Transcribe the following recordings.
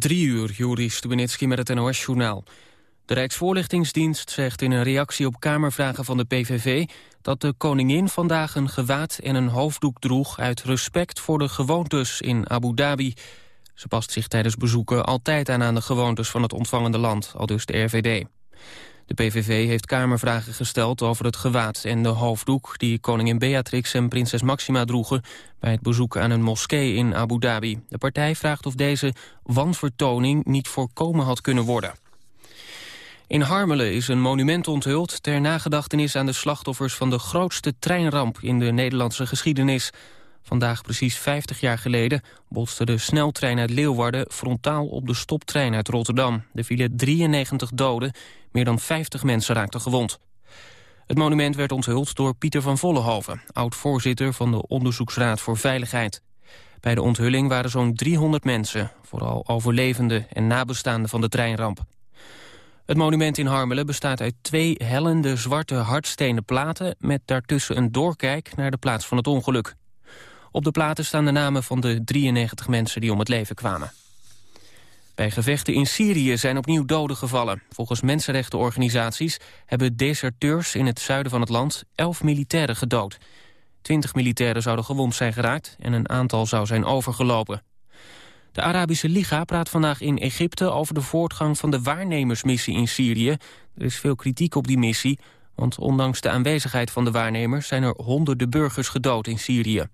Drie uur, Juri Stubenitski met het NOS-journaal. De Rijksvoorlichtingsdienst zegt in een reactie op Kamervragen van de PVV... dat de koningin vandaag een gewaad en een hoofddoek droeg... uit respect voor de gewoontes in Abu Dhabi. Ze past zich tijdens bezoeken altijd aan aan de gewoontes van het ontvangende land, al dus de RVD. De PVV heeft Kamervragen gesteld over het gewaad en de hoofddoek... die koningin Beatrix en prinses Maxima droegen... bij het bezoek aan een moskee in Abu Dhabi. De partij vraagt of deze wanvertoning niet voorkomen had kunnen worden. In Harmelen is een monument onthuld ter nagedachtenis aan de slachtoffers van de grootste treinramp in de Nederlandse geschiedenis. Vandaag precies 50 jaar geleden botste de sneltrein uit Leeuwarden frontaal op de stoptrein uit Rotterdam. Er vielen 93 doden, meer dan 50 mensen raakten gewond. Het monument werd onthuld door Pieter van Vollenhoven, oud-voorzitter van de Onderzoeksraad voor Veiligheid. Bij de onthulling waren zo'n 300 mensen, vooral overlevenden en nabestaanden van de treinramp. Het monument in Harmelen bestaat uit twee hellende zwarte hardstenen platen... met daartussen een doorkijk naar de plaats van het ongeluk. Op de platen staan de namen van de 93 mensen die om het leven kwamen. Bij gevechten in Syrië zijn opnieuw doden gevallen. Volgens mensenrechtenorganisaties hebben deserteurs in het zuiden van het land elf militairen gedood. Twintig militairen zouden gewond zijn geraakt en een aantal zou zijn overgelopen. De Arabische Liga praat vandaag in Egypte over de voortgang van de waarnemersmissie in Syrië. Er is veel kritiek op die missie, want ondanks de aanwezigheid van de waarnemers zijn er honderden burgers gedood in Syrië.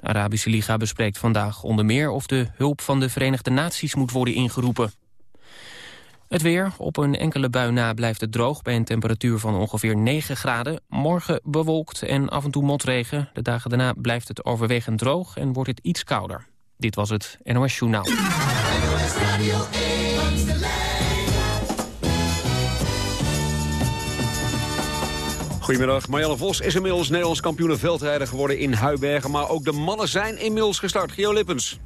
De Arabische Liga bespreekt vandaag onder meer of de hulp van de Verenigde Naties moet worden ingeroepen. Het weer. Op een enkele bui na blijft het droog bij een temperatuur van ongeveer 9 graden. Morgen bewolkt en af en toe motregen. De dagen daarna blijft het overwegend droog en wordt het iets kouder. Dit was het NOS Journaal. Goedemiddag. Marianne Vos is inmiddels Nederlands kampioen veldrijder geworden in Huibergen. Maar ook de mannen zijn inmiddels gestart. Gio Lippens.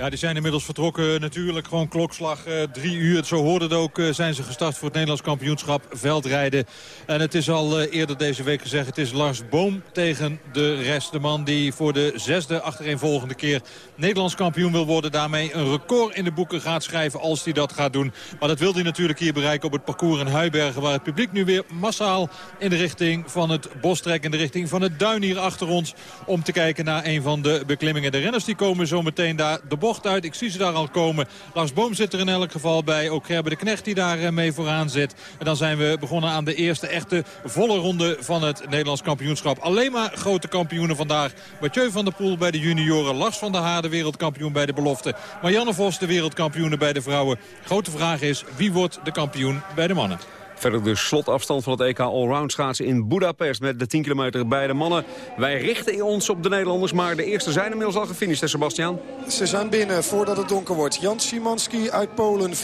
Ja, die zijn inmiddels vertrokken natuurlijk. Gewoon klokslag uh, drie uur. Zo hoorde het ook. Uh, zijn ze gestart voor het Nederlands kampioenschap veldrijden. En het is al uh, eerder deze week gezegd. Het is Lars Boom tegen de rest. De man die voor de zesde achtereenvolgende keer Nederlands kampioen wil worden. Daarmee een record in de boeken gaat schrijven als hij dat gaat doen. Maar dat wil hij natuurlijk hier bereiken op het parcours in Huibergen. Waar het publiek nu weer massaal in de richting van het bos trekt. In de richting van het duin hier achter ons. Om te kijken naar een van de beklimmingen. De renners die komen zo meteen daar de uit. Ik zie ze daar al komen. Lars Boom zit er in elk geval bij. Ook Gerber de Knecht die daar eh, mee vooraan zit. En dan zijn we begonnen aan de eerste echte volle ronde van het Nederlands kampioenschap. Alleen maar grote kampioenen vandaag. Mathieu van der Poel bij de junioren. Lars van der Haar de wereldkampioen bij de belofte. Marianne Vos de wereldkampioenen bij de vrouwen. Grote vraag is wie wordt de kampioen bij de mannen? Verder de slotafstand van het EK Allround schaatsen in Budapest... met de 10 kilometer bij de mannen. Wij richten ons op de Nederlanders, maar de eerste zijn inmiddels al gefinished, Sebastian. Ze zijn binnen voordat het donker wordt. Jan Szymanski uit Polen, 14.41,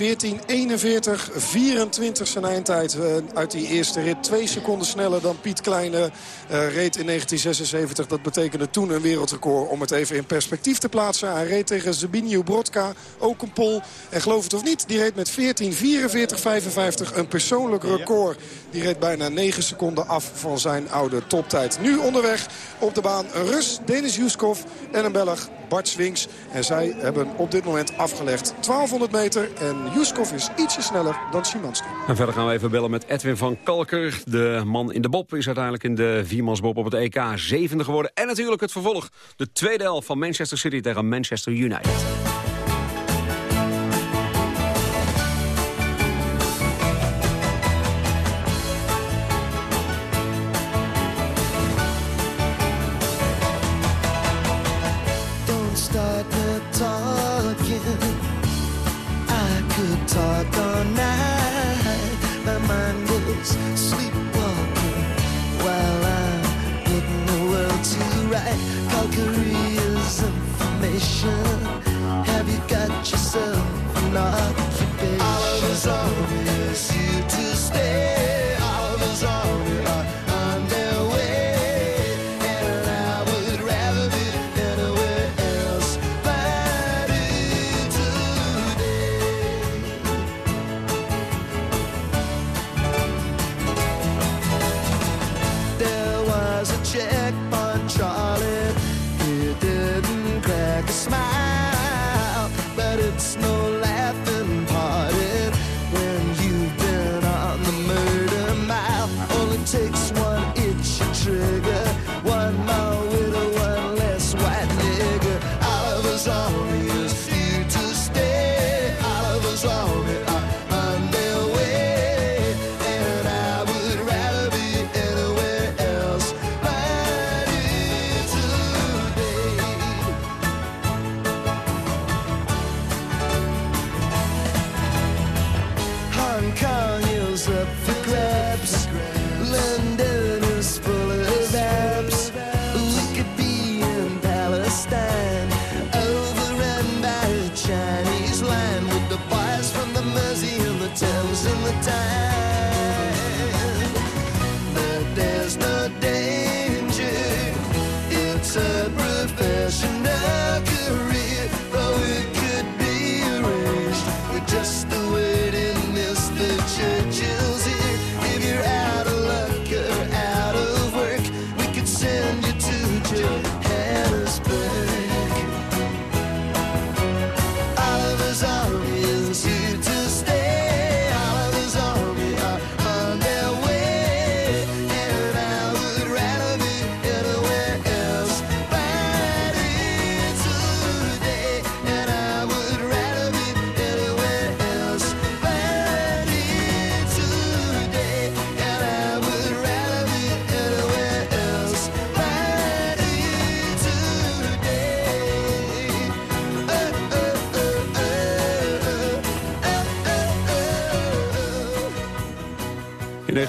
24 zijn eindtijd uh, uit die eerste rit. Twee seconden sneller dan Piet Kleine uh, reed in 1976. Dat betekende toen een wereldrecord om het even in perspectief te plaatsen. Hij reed tegen Zbigniew Brodka, ook een Pol. En geloof het of niet, die reed met 14.44.55 een persoonlijk record. Die reed bijna 9 seconden af van zijn oude toptijd. Nu onderweg op de baan een Rus, Denis Juskov en een Belg, Bart Swings. En zij hebben op dit moment afgelegd 1200 meter. En Juskov is ietsje sneller dan Szymanski. En verder gaan we even bellen met Edwin van Kalker. De man in de bob is uiteindelijk in de viermansbob op het EK zevende geworden. En natuurlijk het vervolg. De tweede helft van Manchester City tegen Manchester United.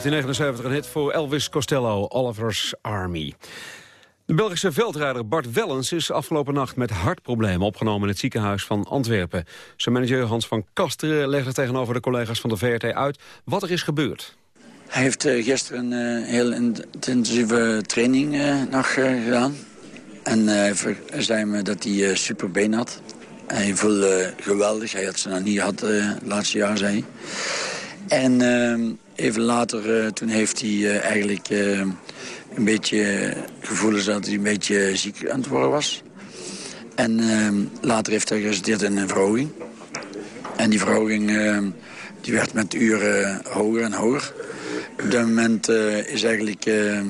1979 een hit voor Elvis Costello, Oliver's Army. De Belgische veldrijder Bart Wellens is afgelopen nacht met hartproblemen opgenomen in het ziekenhuis van Antwerpen. Zijn manager Hans van Kasteren legde tegenover de collega's van de VRT uit wat er is gebeurd. Hij heeft uh, gisteren een uh, heel intensieve training nog gedaan. En hij zei me dat hij super been had. Hij voelde geweldig. Hij had ze nog niet gehad het laatste jaar, hij. En ehm, even later, toen heeft hij eigenlijk een beetje gevoelens dat hij een beetje ziek aan het worden was. En later heeft hij geresulteerd in een verhoging. En die verhoging die werd met uren hoger en hoger. Op dat moment is eigenlijk eh,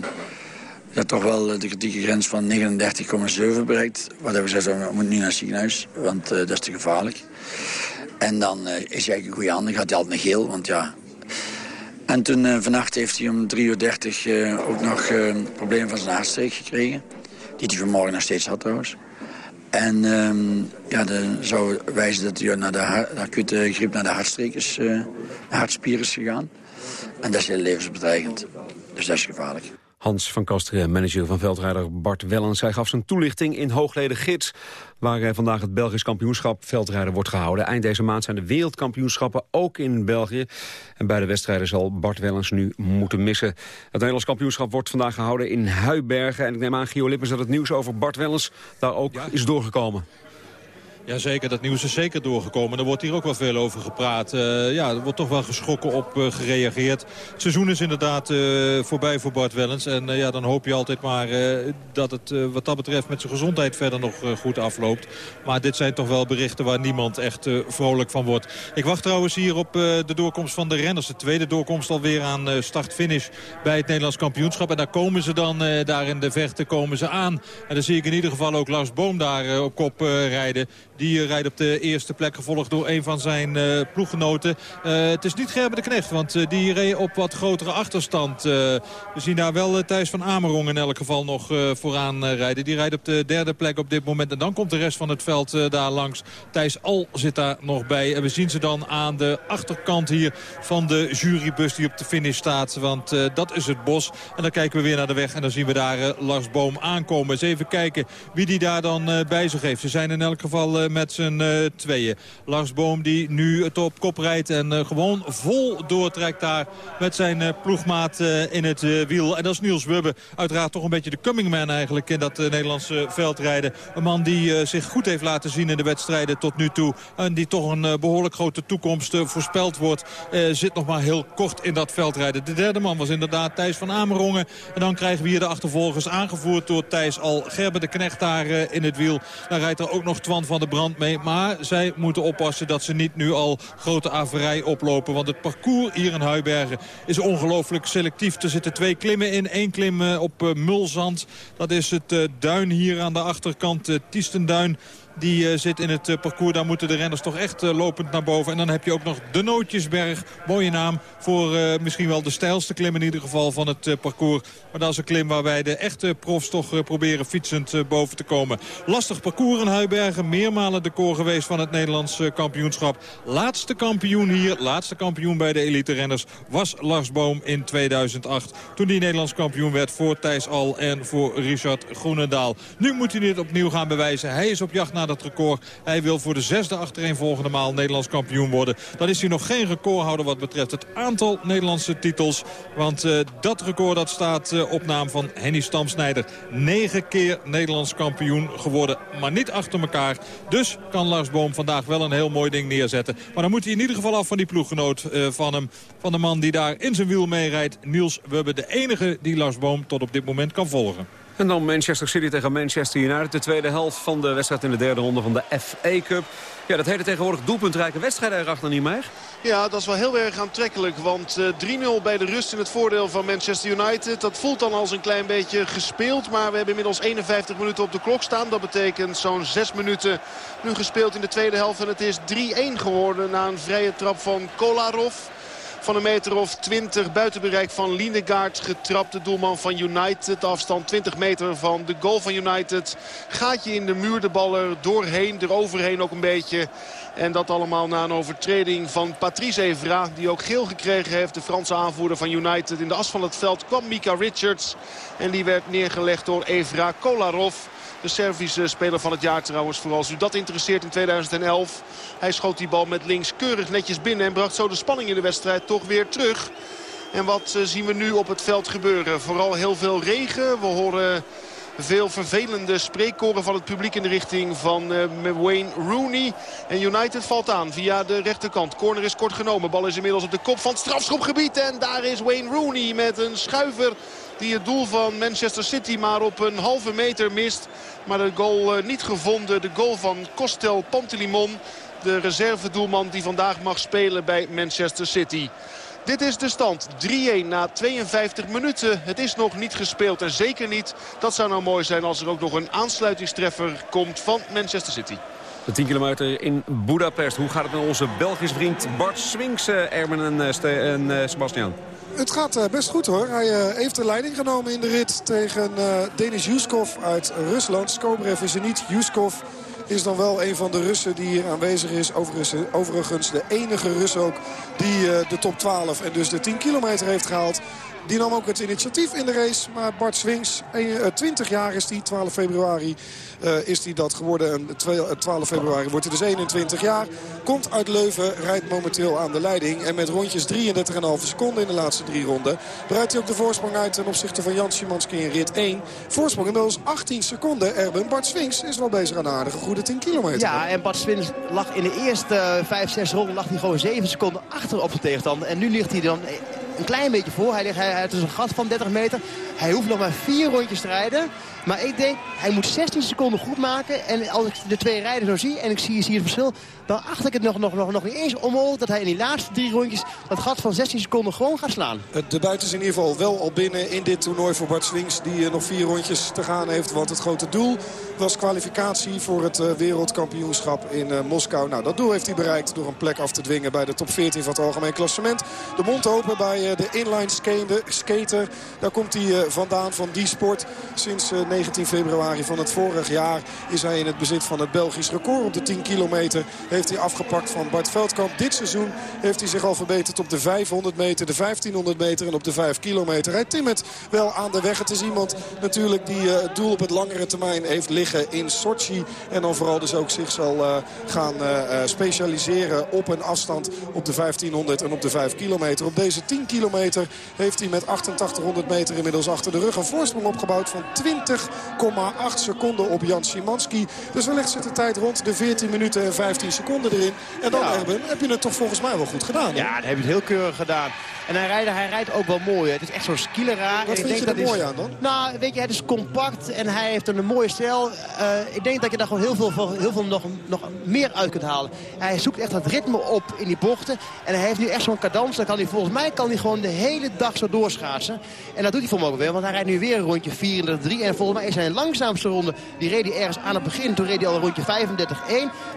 ja, toch wel de kritieke grens van 39,7 bereikt. Wat we zeggen, we moeten nu naar het ziekenhuis, want dat is te gevaarlijk. En dan is hij eigenlijk een goede handen, gaat hij altijd naar geel, want ja, en toen uh, vannacht heeft hij om 3.30 uur uh, ook nog uh, een probleem van zijn hartstreek gekregen. Die hij vanmorgen nog steeds had trouwens. En um, ja, dat zou wijzen dat hij naar de, acute griep naar de hartstreek is, hartspier is gegaan. En dat is heel levensbedreigend. Dus dat is gevaarlijk. Hans van Kasteren, manager van veldrijder Bart Wellens. Hij gaf zijn toelichting in Hoogleden Gids... waar vandaag het Belgisch kampioenschap veldrijden wordt gehouden. Eind deze maand zijn de wereldkampioenschappen ook in België. En bij de wedstrijden zal Bart Wellens nu moeten missen. Het Nederlands kampioenschap wordt vandaag gehouden in Huibergen. En ik neem aan, Gio Lippens, dat het nieuws over Bart Wellens daar ook is doorgekomen. Jazeker, dat nieuws is zeker doorgekomen. Er wordt hier ook wel veel over gepraat. Uh, ja, er wordt toch wel geschrokken op uh, gereageerd. Het seizoen is inderdaad uh, voorbij voor Bart Wellens. En ja, dan hoop je altijd maar dat het wat dat betreft met zijn gezondheid verder nog goed afloopt. Maar dit zijn toch wel berichten waar niemand echt vrolijk van wordt. Ik wacht trouwens hier op de doorkomst van de renners. De tweede doorkomst alweer aan start-finish bij het Nederlands kampioenschap. En daar komen ze dan, daar in de vechten komen ze aan. En dan zie ik in ieder geval ook Lars Boom daar op kop rijden. Die eh, rijdt op de eerste plek gevolgd door een van zijn uh, ploeggenoten. Uh, het is niet Gerben de Knecht, want uh, die reed op wat grotere achterstand. we zien daar wel Thijs van Amerong in elk geval nog vooraan rijden. Die rijdt op de derde plek op dit moment. En dan komt de rest van het veld daar langs. Thijs Al zit daar nog bij. En we zien ze dan aan de achterkant hier van de jurybus die op de finish staat. Want dat is het bos. En dan kijken we weer naar de weg en dan zien we daar Lars Boom aankomen. Eens even kijken wie die daar dan bij zich heeft. Ze zijn in elk geval met z'n uh, tweeën. Lars Boom die nu het op kop rijdt en uh, gewoon vol doortrekt daar met zijn ploegmaat in het wiel. En dat is Niels Wubbe. Uiteraard toch een beetje de coming man eigenlijk in dat Nederlandse veldrijden. Een man die zich goed heeft laten zien in de wedstrijden tot nu toe. En die toch een behoorlijk grote toekomst voorspeld wordt. zit nog maar heel kort in dat veldrijden. De derde man was inderdaad Thijs van Amerongen. En dan krijgen we hier de achtervolgers aangevoerd door Thijs al. Gerben de Knecht daar in het wiel. Dan rijdt er ook nog Twan van de Mee. Maar zij moeten oppassen dat ze niet nu al grote averij oplopen. Want het parcours hier in Huibergen is ongelooflijk selectief. Er zitten twee klimmen in. Eén klim eh, op eh, Mulzand. Dat is het eh, duin hier aan de achterkant, Tiestenduin die uh, zit in het uh, parcours. Daar moeten de renners toch echt uh, lopend naar boven. En dan heb je ook nog de Nootjesberg. Mooie naam voor misschien wel de stijlste klim in ieder geval van het parcours. Maar dat is een klim waarbij de echte profs toch proberen fietsend boven te komen. Lastig parcours in Huibergen. Meermalen de koor geweest van het Nederlands kampioenschap. Laatste kampioen hier, laatste kampioen bij de elite renners was Lars Boom in 2008. Toen hij Nederlands kampioen werd voor Thijs Al en voor Richard Groenendaal. Nu moet hij dit opnieuw gaan bewijzen. Hij is op jacht naar dat record. Hij wil voor de zesde achtereenvolgende maal Nederlands kampioen worden. Dan is hij nog geen recordhouder wat betreft het aantal Nederlandse titels. Want uh, dat record dat staat uh, op naam van Henny Stamsnijder. Negen keer Nederlands kampioen geworden, maar niet achter elkaar. Dus kan Lars Boom vandaag wel een heel mooi ding neerzetten. Maar dan moet hij in ieder geval af van die ploeggenoot uh, van hem. Van de man die daar in zijn wiel meerijdt. Niels Wubbe, de enige die Lars Boom tot op dit moment kan volgen. En dan Manchester City tegen Manchester United. De tweede helft van de wedstrijd in de derde ronde van de FA Cup. Ja, dat hele tegenwoordig doelpuntrijke wedstrijd erachter niet meer. Ja, dat is wel heel erg aantrekkelijk. Want uh, 3-0 bij de rust in het voordeel van Manchester United. Dat voelt dan als een klein beetje gespeeld. Maar we hebben inmiddels 51 minuten op de klok staan. Dat betekent zo'n 6 minuten nu gespeeld in de tweede helft. En het is 3-1 geworden na een vrije trap van Kolarov van een meter of 20 buiten bereik van Lindegaard. Getrapt de doelman van United. Afstand 20 meter van de goal van United. Gaatje in de muur, de bal er doorheen, eroverheen ook een beetje. En dat allemaal na een overtreding van Patrice Evra. Die ook geel gekregen heeft. De Franse aanvoerder van United. In de as van het veld kwam Mika Richards. En die werd neergelegd door Evra Kolarov. De Servische speler van het jaar trouwens. Vooral als u dat interesseert in 2011. Hij schoot die bal met links keurig netjes binnen. En bracht zo de spanning in de wedstrijd toch weer terug. En wat eh, zien we nu op het veld gebeuren? Vooral heel veel regen. We horen veel vervelende spreekkoren van het publiek in de richting van uh, Wayne Rooney. En United valt aan via de rechterkant. Corner is kort genomen. Bal is inmiddels op de kop van het strafschopgebied. En daar is Wayne Rooney met een schuiver die het doel van Manchester City maar op een halve meter mist. Maar de goal uh, niet gevonden. De goal van Costel Pantelimon. De reservedoelman die vandaag mag spelen bij Manchester City. Dit is de stand. 3-1 na 52 minuten. Het is nog niet gespeeld en zeker niet. Dat zou nou mooi zijn als er ook nog een aansluitingstreffer komt van Manchester City. De 10 kilometer in Budapest. Hoe gaat het met onze Belgisch vriend Bart Swinks, Ermen en, uh, en uh, Sebastian? Het gaat best goed hoor. Hij heeft de leiding genomen in de rit tegen Denis Yuskov uit Rusland. Skobrev is er niet. Yuskov is dan wel een van de Russen die hier aanwezig is. Overigens de enige Rus ook die eh, de top 12 en dus de 10 kilometer heeft gehaald. Die nam ook het initiatief in de race. Maar Bart Swings, 20 eh, jaar is die, 12 februari uh, is hij dat geworden. En 12 februari wordt hij dus 21 jaar. Komt uit Leuven, rijdt momenteel aan de leiding. En met rondjes 33,5 seconden in de laatste drie ronden... breidt hij ook de voorsprong uit ten opzichte van Jan Szymanski in rit 1. Voorsprong inmiddels 18 seconden. Erben, Bart Swings is wel bezig aan een aardige goede 10 kilometer. Ja, en Bart Swings lag in de eerste 5, 6 ronden lag hij gewoon 7 seconden achter op de tegenstander. En nu ligt hij dan een klein beetje voor. Hij, ligt, hij, heeft dus een gat van 30 meter. Hij hoeft nog maar vier rondjes te rijden. Maar ik denk, hij moet 16 seconden goed maken. En als ik de twee rijders zo zie en ik zie, zie het verschil... dan acht ik het nog, nog, nog, nog niet eens omhoog dat hij in die laatste drie rondjes... dat gat van 16 seconden gewoon gaat slaan. De buiten is in ieder geval wel al binnen in dit toernooi voor Bart Swings... die uh, nog vier rondjes te gaan heeft. Want het grote doel was kwalificatie voor het uh, wereldkampioenschap in Moskou. Nou, dat doel heeft hij bereikt door een plek af te dwingen... bij de top 14 van het algemeen klassement. De mond open bij de inline skater. Daar komt hij vandaan van die sport. Sinds 19 februari van het vorig jaar is hij in het bezit van het Belgisch record. Op de 10 kilometer heeft hij afgepakt van Bart Veldkamp. Dit seizoen heeft hij zich al verbeterd op de 500 meter, de 1500 meter en op de 5 kilometer. Hij timmert wel aan de weg. Het is iemand natuurlijk die uh, het doel op het langere termijn heeft liggen in Sochi. En dan vooral dus ook zich zal uh, gaan uh, specialiseren op een afstand op de 1500 en op de 5 kilometer. Op deze 10 kilometer heeft hij met 8800 meter inmiddels achter de rug een voorsprong opgebouwd van 20 0,8 seconden op Jan Szymanski. Dus wellicht zit de tijd rond de 14 minuten en 15 seconden erin. En dan, Erben, heb je het toch volgens mij wel goed gedaan. Ja, dan heb je het heel keurig gedaan. En hij rijdt, hij rijdt ook wel mooi. Het is echt zo'n skileraar. Wat vind je er mooi aan dan? Nou, weet je, het is compact en hij heeft een mooie stijl. Uh, ik denk dat je daar gewoon heel veel, heel veel nog, nog meer uit kunt halen. Hij zoekt echt het ritme op in die bochten. En hij heeft nu echt zo'n cadans. Dan kan hij volgens mij kan hij gewoon de hele dag zo doorschaatsen. En dat doet hij voor me ook weer. Want hij rijdt nu weer een rondje 34-3. En volgens mij is zijn langzaamste ronde. Die reed hij ergens aan het begin. Toen reed hij al een rondje 35-1.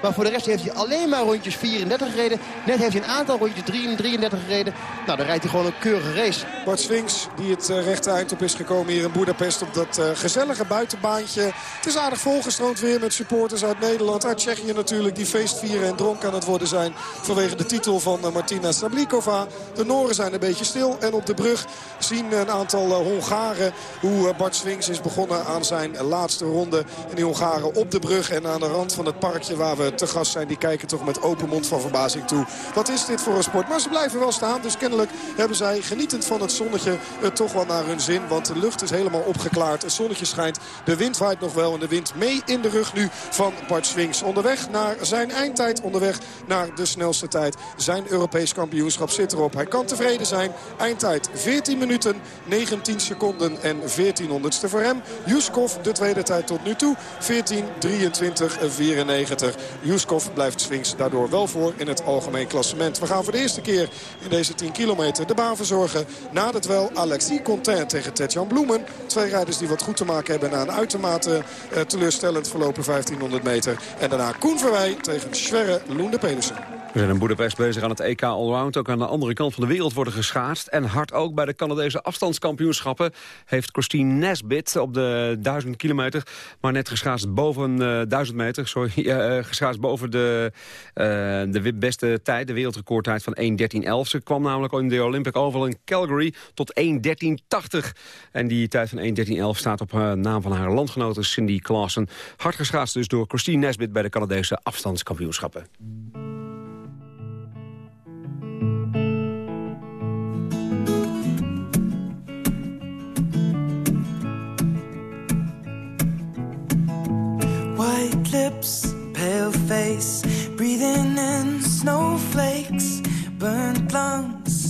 Maar voor de rest heeft hij alleen maar rondjes 34 gereden. Net heeft hij een aantal rondjes 33 gereden. Nou, dan rijdt hij gewoon een keurige race. Bart Swings, die het uh, rechte eind op is gekomen hier in Budapest op dat uh, gezellige buitenbaantje. Het is aardig volgestroomd weer met supporters uit Nederland, uit Tsjechië natuurlijk. Die feestvieren en dronken aan het worden zijn vanwege de titel van uh, Martina Sablikova. De Noren zijn een beetje stil en op de brug zien een aantal Hongaren hoe Bart Swings is begonnen aan zijn laatste ronde. En die Hongaren op de brug en aan de rand van het parkje waar we te gast zijn. Die kijken toch met open mond van verbazing toe. Wat is dit voor een sport? Maar ze blijven wel staan, dus kennelijk hebben zij genietend van het zonnetje het toch wel naar hun zin. Want de lucht is helemaal opgeklaard. Het zonnetje schijnt. De wind waait nog wel. En de wind mee in de rug nu van Bart Swings. Onderweg naar zijn eindtijd. Onderweg naar de snelste tijd. Zijn Europees kampioenschap zit erop. Hij kan tevreden zijn. Eindtijd 14 minuten, 19 seconden en 14 honderdste voor hem. Juskov de tweede tijd tot nu toe. 14, 23, 94. Juskov blijft Swings daardoor wel voor in het algemeen klassement. We gaan voor de eerste keer in deze 10 kilometer de baan verzorgen. Na het wel Alexis Contain tegen Tetjan Bloemen. Twee rijders die wat goed te maken hebben na een uitermate uh, teleurstellend verlopen 1500 meter. En daarna Koen Verwij tegen Sverre Loende Pedersen. We zijn in Boedapest bezig aan het EK Allround. Ook aan de andere kant van de wereld worden geschaatst. En hard ook bij de Canadese afstandskampioenschappen... heeft Christine Nesbit op de 1000 kilometer... maar net geschaatst boven uh, eh, 1000 meter. Sorry, uh, boven de, uh, de beste tijd, de wereldrecordtijd van 1.13.11. Ze kwam namelijk in de Olympic Oval in Calgary tot 1.13.80. En die tijd van 1.13.11 staat op naam van haar landgenote Cindy Clausen. Hard geschaatst dus door Christine Nesbit bij de Canadese afstandskampioenschappen. lips, pale face, breathing in snowflakes, burnt lungs,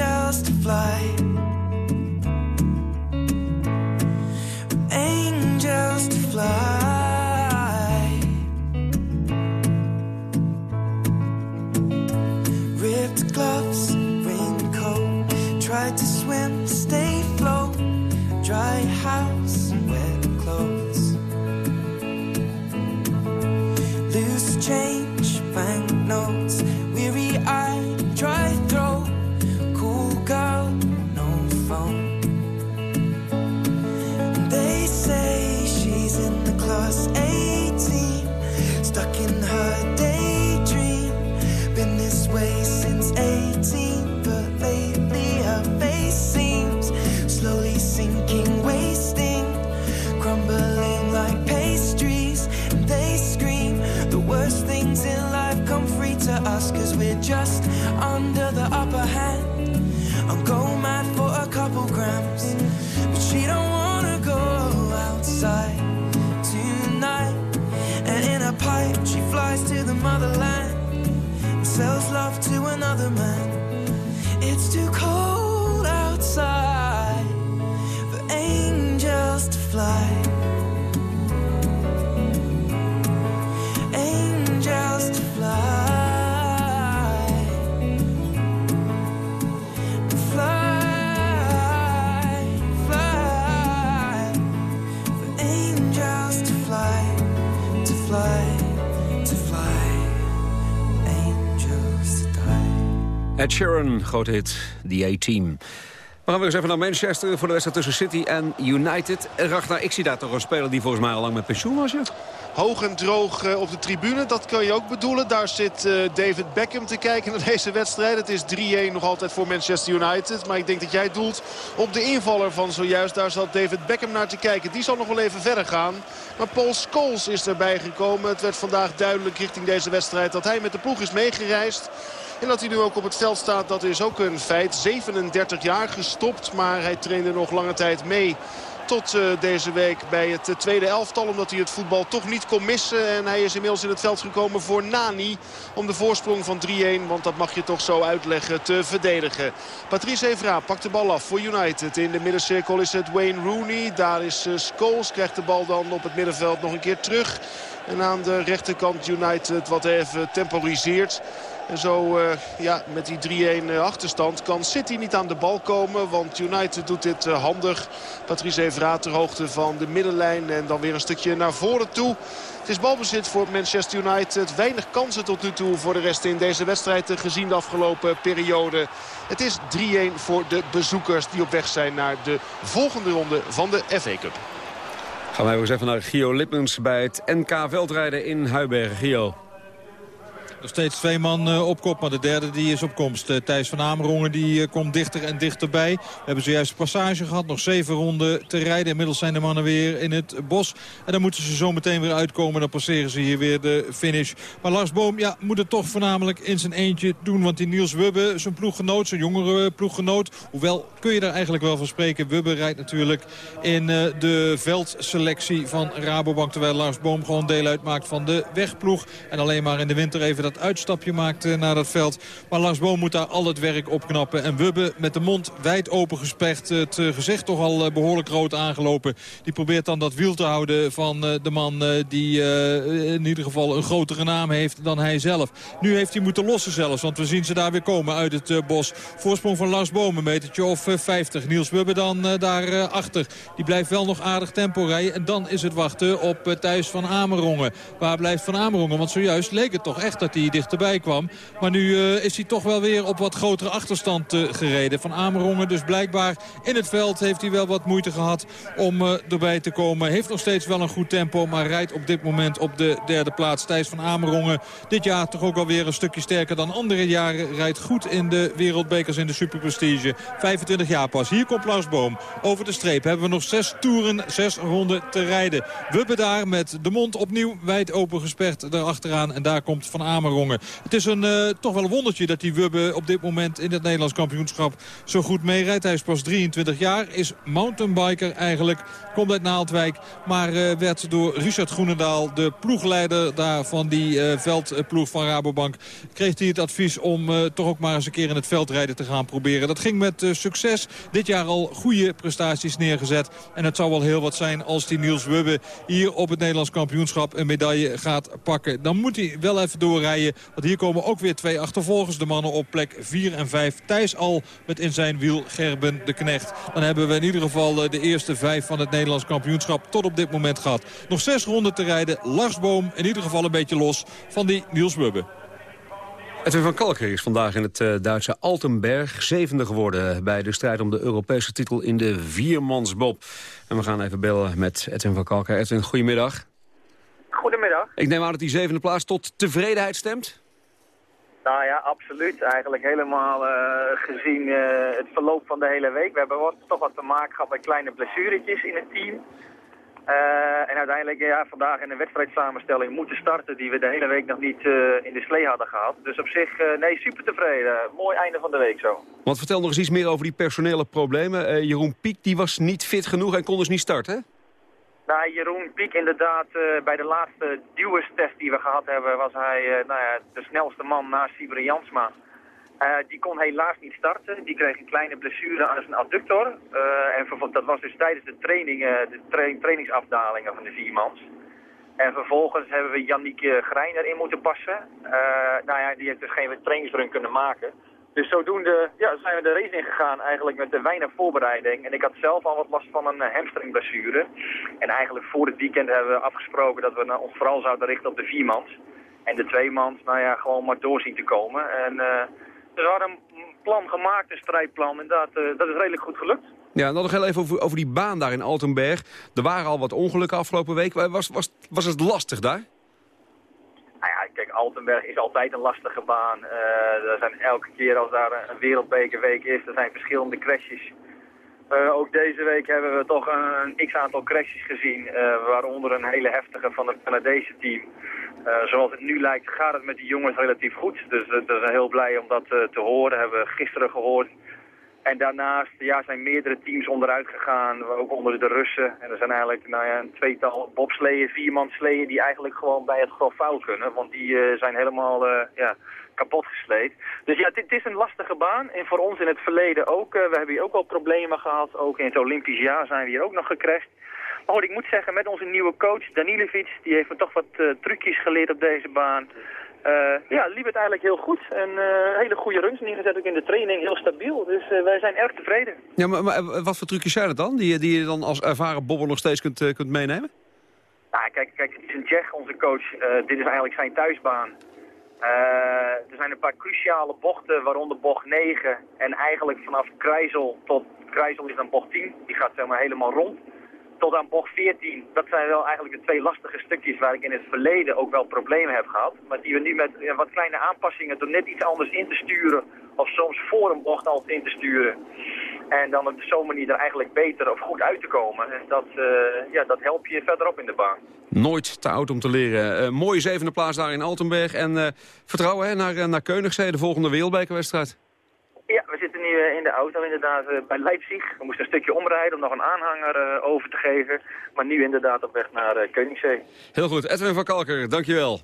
angels to fly. Angels to fly. Ripped gloves, Grote hit, The A-Team. We gaan weer eens even naar Manchester voor de wedstrijd tussen City en United. Ragnar, ik zie daar toch een speler die volgens mij al lang met pensioen was, ja? Hoog en droog eh, op de tribune, dat kan je ook bedoelen. Daar zit eh, David Beckham te kijken naar deze wedstrijd. Het is 3-1 nog altijd voor Manchester United. Maar ik denk dat jij doelt op de invaller van zojuist. Daar zat David Beckham naar te kijken. Die zal nog wel even verder gaan. Maar Paul Scholes is erbij gekomen. Het werd vandaag duidelijk richting deze wedstrijd dat hij met de ploeg is meegereisd. En dat hij nu ook op het veld staat, dat is ook een feit. 37 jaar gestopt, maar hij trainde nog lange tijd mee tot uh, deze week bij het uh, tweede elftal. Omdat hij het voetbal toch niet kon missen. En hij is inmiddels in het veld gekomen voor Nani. Om de voorsprong van 3-1, want dat mag je toch zo uitleggen, te verdedigen. Patrice Evra pakt de bal af voor United. In de middencirkel is het Wayne Rooney. Daar is uh, Scholes, krijgt de bal dan op het middenveld nog een keer terug. En aan de rechterkant United wat even temporiseert. En zo uh, ja, met die 3-1 achterstand kan City niet aan de bal komen. Want United doet dit uh, handig. Patrice Evra ter hoogte van de middenlijn. En dan weer een stukje naar voren toe. Het is balbezit voor Manchester United. Weinig kansen tot nu toe voor de rest in deze wedstrijd gezien de afgelopen periode. Het is 3-1 voor de bezoekers die op weg zijn naar de volgende ronde van de FA Cup. Gaan wij eens even naar Gio Lippens bij het NK Veldrijden in Huibergen. Gio. Nog steeds twee man uh, op kop, maar de derde die is op komst. Uh, Thijs van Amerongen die uh, komt dichter en dichterbij. We hebben zojuist passage gehad, nog zeven ronden te rijden. Inmiddels zijn de mannen weer in het bos. En dan moeten ze zo meteen weer uitkomen. Dan passeren ze hier weer de finish. Maar Lars Boom ja, moet het toch voornamelijk in zijn eentje doen. Want die Niels Wubbe, zijn ploeggenoot, zijn jongere ploeggenoot... hoewel kun je daar eigenlijk wel van spreken. Wubbe rijdt natuurlijk in de veldselectie van Rabobank. Terwijl Lars Boom gewoon deel uitmaakt van de wegploeg. En alleen maar in de winter even dat uitstapje maakt eh, naar dat veld. Maar Lars Boom moet daar al het werk opknappen. En Wubbe met de mond wijd open gespecht. Het eh, gezicht toch al eh, behoorlijk rood aangelopen. Die probeert dan dat wiel te houden van de man die in ieder geval een grotere naam heeft dan hij zelf. Nu heeft hij moeten lossen zelfs. Want we zien ze daar weer komen uit het bos. Voorsprong van Lars Boom een metertje of 50. Niels Wubbe dan daar achter. Die blijft wel nog aardig tempo rijden. En dan is het wachten op Thijs van Amerongen. Waar blijft Van Amerongen? Want zojuist leek het toch echt dat hij dichterbij kwam. Maar nu uh, is hij toch wel weer op wat grotere achterstand uh, gereden. Van Amerongen dus blijkbaar in het veld heeft hij wel wat moeite gehad om uh, erbij te komen. Heeft nog steeds wel een goed tempo, maar rijdt op dit moment op de derde plaats. Thijs van Amerongen dit jaar toch ook alweer een stukje sterker dan andere jaren. Rijdt goed in de wereldbekers in de superprestige. 25 jaar pas. Hier komt Lars Boom. Over de streep hebben we nog zes toeren, zes ronden te rijden. We daar met de mond opnieuw wijd open gesperd erachteraan. En daar komt Van Amerongen. Het is een, uh, toch wel een wondertje dat die Wubbe op dit moment in het Nederlands kampioenschap zo goed meerijdt. Hij is pas 23 jaar, is mountainbiker eigenlijk, komt uit Naaldwijk. Maar uh, werd door Richard Groenendaal, de ploegleider daar van die uh, veldploeg van Rabobank... kreeg hij het advies om toch ook maar eens een keer in het veldrijden te gaan proberen. Dat ging met succes. Dit jaar al goede prestaties neergezet. En het zou wel heel wat zijn als die Niels Wubbe hier op het Nederlands kampioenschap een medaille gaat pakken. Dan moet hij wel even doorrijden. Want hier komen ook weer twee achtervolgers. De mannen op plek 4 en 5. Thijs al met in zijn wiel Gerben de Knecht. Dan hebben we in ieder geval eh, de eerste vijf van het Nederlands kampioenschap tot op dit moment gehad. Nog zes ronden te rijden. Lars Boom in ieder geval een beetje los van die Niels Wubbe. Edwin van Kalker is vandaag in het uh, Duitse Altenberg zevende geworden... bij de strijd om de Europese titel in de viermansbob. En we gaan even bellen met Edwin van Kalker. Edwin, goedemiddag. Goedemiddag. Ik neem aan dat die zevende plaats tot tevredenheid stemt? Nou ja, absoluut. Eigenlijk helemaal uh, gezien uh, het verloop van de hele week. We hebben wat, toch wat te maken gehad met kleine blessuretjes in het team. Uh, en uiteindelijk ja, vandaag in de wedstrijdsamenstelling moeten starten die we de hele week nog niet in de slee hadden gehad. Dus op zich, nee, super tevreden. Mooi einde van de week zo. Want vertel nog eens iets meer over die personele problemen. Jeroen Piek die was niet fit genoeg en kon dus niet starten, nou, Jeroen Piek inderdaad, uh, bij de laatste duwerstest die we gehad hebben, was hij uh, nou ja, de snelste man na Sibren Jansma. Uh, die kon helaas niet starten. Die kreeg een kleine blessure aan zijn adductor. en dat was dus tijdens de, training, de tra trainingsafdalingen van de viermans. En vervolgens hebben we Yannick Greiner in moeten passen. nou ja, die heeft dus geen trainingsrun kunnen maken. Dus zodoende ja, zijn we de race ingegaan eigenlijk met de weinig voorbereiding. En ik had zelf al wat last van een uh, hamstringblessure. En eigenlijk voor het weekend hebben we afgesproken dat we nou, ons vooral zouden richten op de viermans. En de tweemans, nou ja, gewoon maar door zien te komen. En uh, we hadden een plan gemaakt, een strijdplan. En dat, dat is redelijk goed gelukt. Ja, dan nog heel even over, over die baan daar in Altenberg. Er waren al wat ongelukken afgelopen week. Was, was, was het lastig daar? Altenberg is altijd een lastige baan. Uh, er zijn elke keer als daar een wereldbekerweek is, er zijn verschillende crashes. Uh, ook deze week hebben we toch een, x-aantal crashes gezien, uh, waaronder een hele heftige van het Canadese team. zoals het nu lijkt gaat het met die jongens relatief goed, dus we zijn heel blij om dat te horen. Hebben we gisteren gehoord en daarnaast ja, zijn meerdere teams onderuit gegaan, ook onder de Russen. En er zijn eigenlijk nou ja, een tweetal bobsleeën, viermansleeën die eigenlijk gewoon bij het grof fout kunnen. Want die uh, zijn helemaal uh, ja, kapot gesleed. Dus ja, dit is een lastige baan. En voor ons in het verleden ook. Uh, we hebben hier ook wel problemen gehad. Ook in het Olympisch jaar zijn we hier ook nog gecrashed. Maar goed, ik moet zeggen, met onze nieuwe coach Danilovic, die heeft me toch wat trucjes geleerd op deze baan. Uh, ja, liep het eigenlijk heel goed. En uh, hele goede runs neergezet ook in de training, heel stabiel. Dus uh, wij zijn erg tevreden. Ja, maar, maar, wat voor trucjes zijn het dan, die, die je dan als ervaren bobber nog steeds kunt, kunt meenemen? Nou, kijk, kijk, het is een Tsjech, onze coach. dit is eigenlijk zijn thuisbaan. er zijn een paar cruciale bochten, waaronder bocht 9. En eigenlijk vanaf Krijzel tot Krijzel is dan bocht 10. Die gaat zeg maar helemaal rond. Tot aan bocht 14. Dat zijn wel eigenlijk de twee lastige stukjes waar ik in het verleden ook wel problemen heb gehad. Maar die we nu met wat kleine aanpassingen door net iets anders in te sturen. Of soms voor een bocht al in te sturen. En dan op zo'n manier er eigenlijk beter of goed uit te komen. En dat, uh, ja, dat helpt je verderop in de baan. Nooit te oud om te leren. Uh, mooie zevende plaats daar in Altenberg. En vertrouwen hè, naar, naar Koningszee, de volgende wereldbekerwedstrijd. Nu in de auto inderdaad bij Leipzig. We moesten een stukje omrijden om nog een aanhanger over te geven. Maar nu inderdaad op weg naar Koningszee. Heel goed. Edwin van Kalker, dankjewel.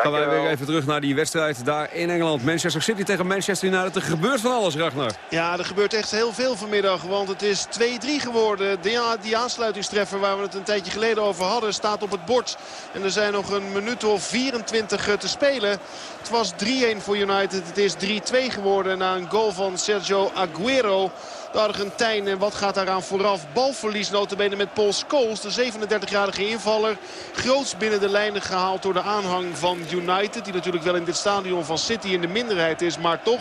Gaan wij weer even terug naar die wedstrijd daar in Engeland. Manchester City tegen Manchester United. Er gebeurt van alles, Ragnar. Ja, er gebeurt echt heel veel vanmiddag. Want het is 2-3 geworden. De, die aansluitingstreffer waar we het een tijdje geleden over hadden... staat op het bord. En er zijn nog een minuut of 24 te spelen. Het was 3-1 voor United. Het is 3-2 geworden na een goal van Sergio Aguero de Argentijn. En wat gaat daaraan vooraf? Balverlies notabene met Paul Scholes, de 37-jarige invaller. Groots binnen de lijnen gehaald door de aanhang van United. Die natuurlijk wel in dit stadion van City in de minderheid is, maar toch...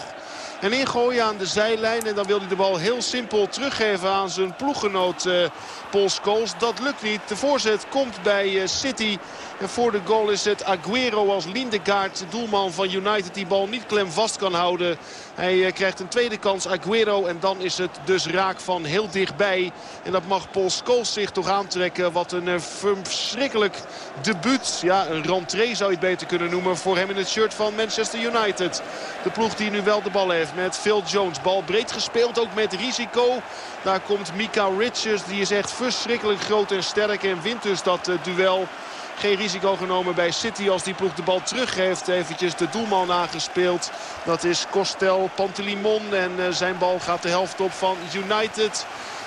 En ingooien aan de zijlijn. En dan wil hij de bal heel simpel teruggeven aan zijn ploeggenoot uh, Paul Scholes. Dat lukt niet. De voorzet komt bij uh, City. En voor de goal is het Aguero als Lindegaard, doelman van United, die bal niet klem vast kan houden. Hij eh, krijgt een tweede kans, Aguero. En dan is het dus raak van heel dichtbij. En dat mag Paul Scholes zich toch aantrekken. Wat een eh, verschrikkelijk debuut. Ja, een rentree zou je het beter kunnen noemen voor hem in het shirt van Manchester United. De ploeg die nu wel de bal heeft met Phil Jones. Bal breed gespeeld, ook met risico. Daar komt Mika Richards. Die is echt verschrikkelijk groot en sterk. En wint dus dat eh, duel. Geen risico genomen bij City als die ploeg de bal teruggeeft. Eventjes de doelman aangespeeld. Dat is Costel Pantelimon. En eh, zijn bal gaat de helft op van United.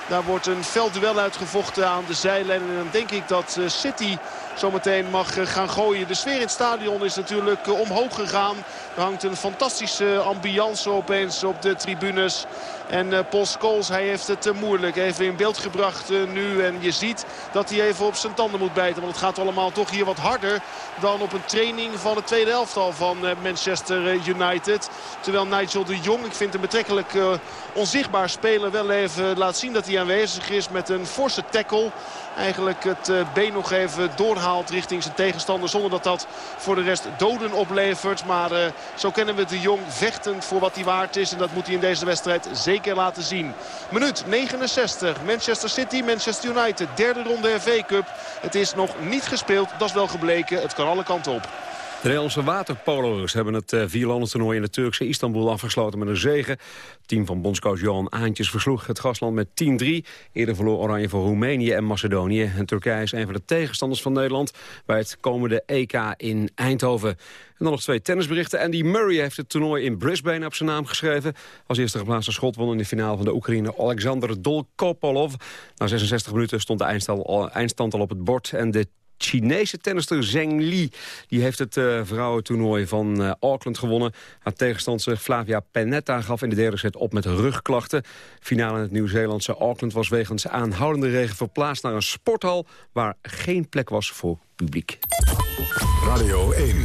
Daar wordt een veldduel uitgevochten aan de zijlijn. En dan denk ik dat eh, City zometeen mag eh, gaan gooien. De sfeer in het stadion is natuurlijk omhoog gegaan. Er hangt een fantastische ambiance opeens op de tribunes. En uh, Paul Scholes, hij heeft het moeilijk. Even in beeld gebracht nu. En je ziet dat hij even op zijn tanden moet bijten. Want het gaat allemaal toch hier wat harder dan op een training van het tweede elftal van Manchester United. Terwijl Nigel de Jong, ik vind hem betrekkelijk onzichtbaar speler, wel even laat zien dat hij aanwezig is met een forse tackle eigenlijk het eh, been nog even doorhaalt richting zijn tegenstander. Zonder dat dat voor de rest doden oplevert. Maar uh, zo kennen we de Jong vechtend voor wat hij waard is. En dat moet hij in deze wedstrijd zeker laten zien. Minuut 69. Manchester City, Manchester United. Derde ronde FA Cup. Het is nog niet gespeeld. Dat is wel gebleken. Het kan alle kanten op. De Nederlandse waterpolo's hebben het uh, vierlandentoernooi in de Turkse Istanbul afgesloten met een zege. Het team van bondscoach Johan Aantjes versloeg het gastland met 10-3. Eerder verloor Oranje voor Roemenië en Macedonië. En Turkije is een van de tegenstanders van Nederland bij het komende EK in Eindhoven. En dan nog twee tennisberichten. Andy Murray heeft het toernooi in Brisbane op zijn naam geschreven. Als eerste geplaatste schot won in de finale van de Oekraïne Alexander Dolkopolov. Na 66 minuten stond de eindstand al op het bord en de Chinese tennister Zheng Li. Die heeft het uh, vrouwentoernooi van uh, Auckland gewonnen. Haar tegenstander Flavia Pennetta gaf in de derde set op met rugklachten. Finale in het Nieuw-Zeelandse Auckland was wegens aanhoudende regen verplaatst naar een sporthal... waar geen plek was voor publiek. Radio 1,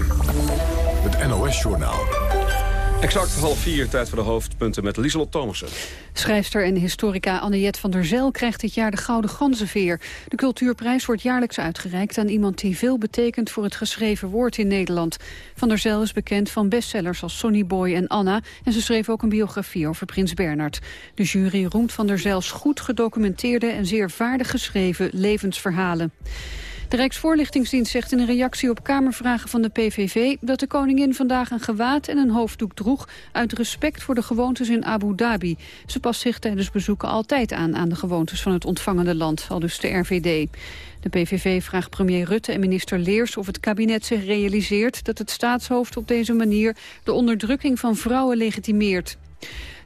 het NOS-journaal. Exact half vier, tijd voor de hoofdpunten met Lieselot Thomassen. Schrijfster en historica Anniette van der Zel krijgt dit jaar de Gouden Ganzenveer. De cultuurprijs wordt jaarlijks uitgereikt aan iemand die veel betekent voor het geschreven woord in Nederland. Van der Zel is bekend van bestsellers als Sonny Boy en Anna en ze schreef ook een biografie over prins Bernard. De jury roemt van der Zels goed gedocumenteerde en zeer vaardig geschreven levensverhalen. De Rijksvoorlichtingsdienst zegt in een reactie op Kamervragen van de PVV... dat de koningin vandaag een gewaad en een hoofddoek droeg... uit respect voor de gewoontes in Abu Dhabi. Ze past zich tijdens bezoeken altijd aan aan de gewoontes van het ontvangende land, al dus de RVD. De PVV vraagt premier Rutte en minister Leers of het kabinet zich realiseert... dat het staatshoofd op deze manier de onderdrukking van vrouwen legitimeert.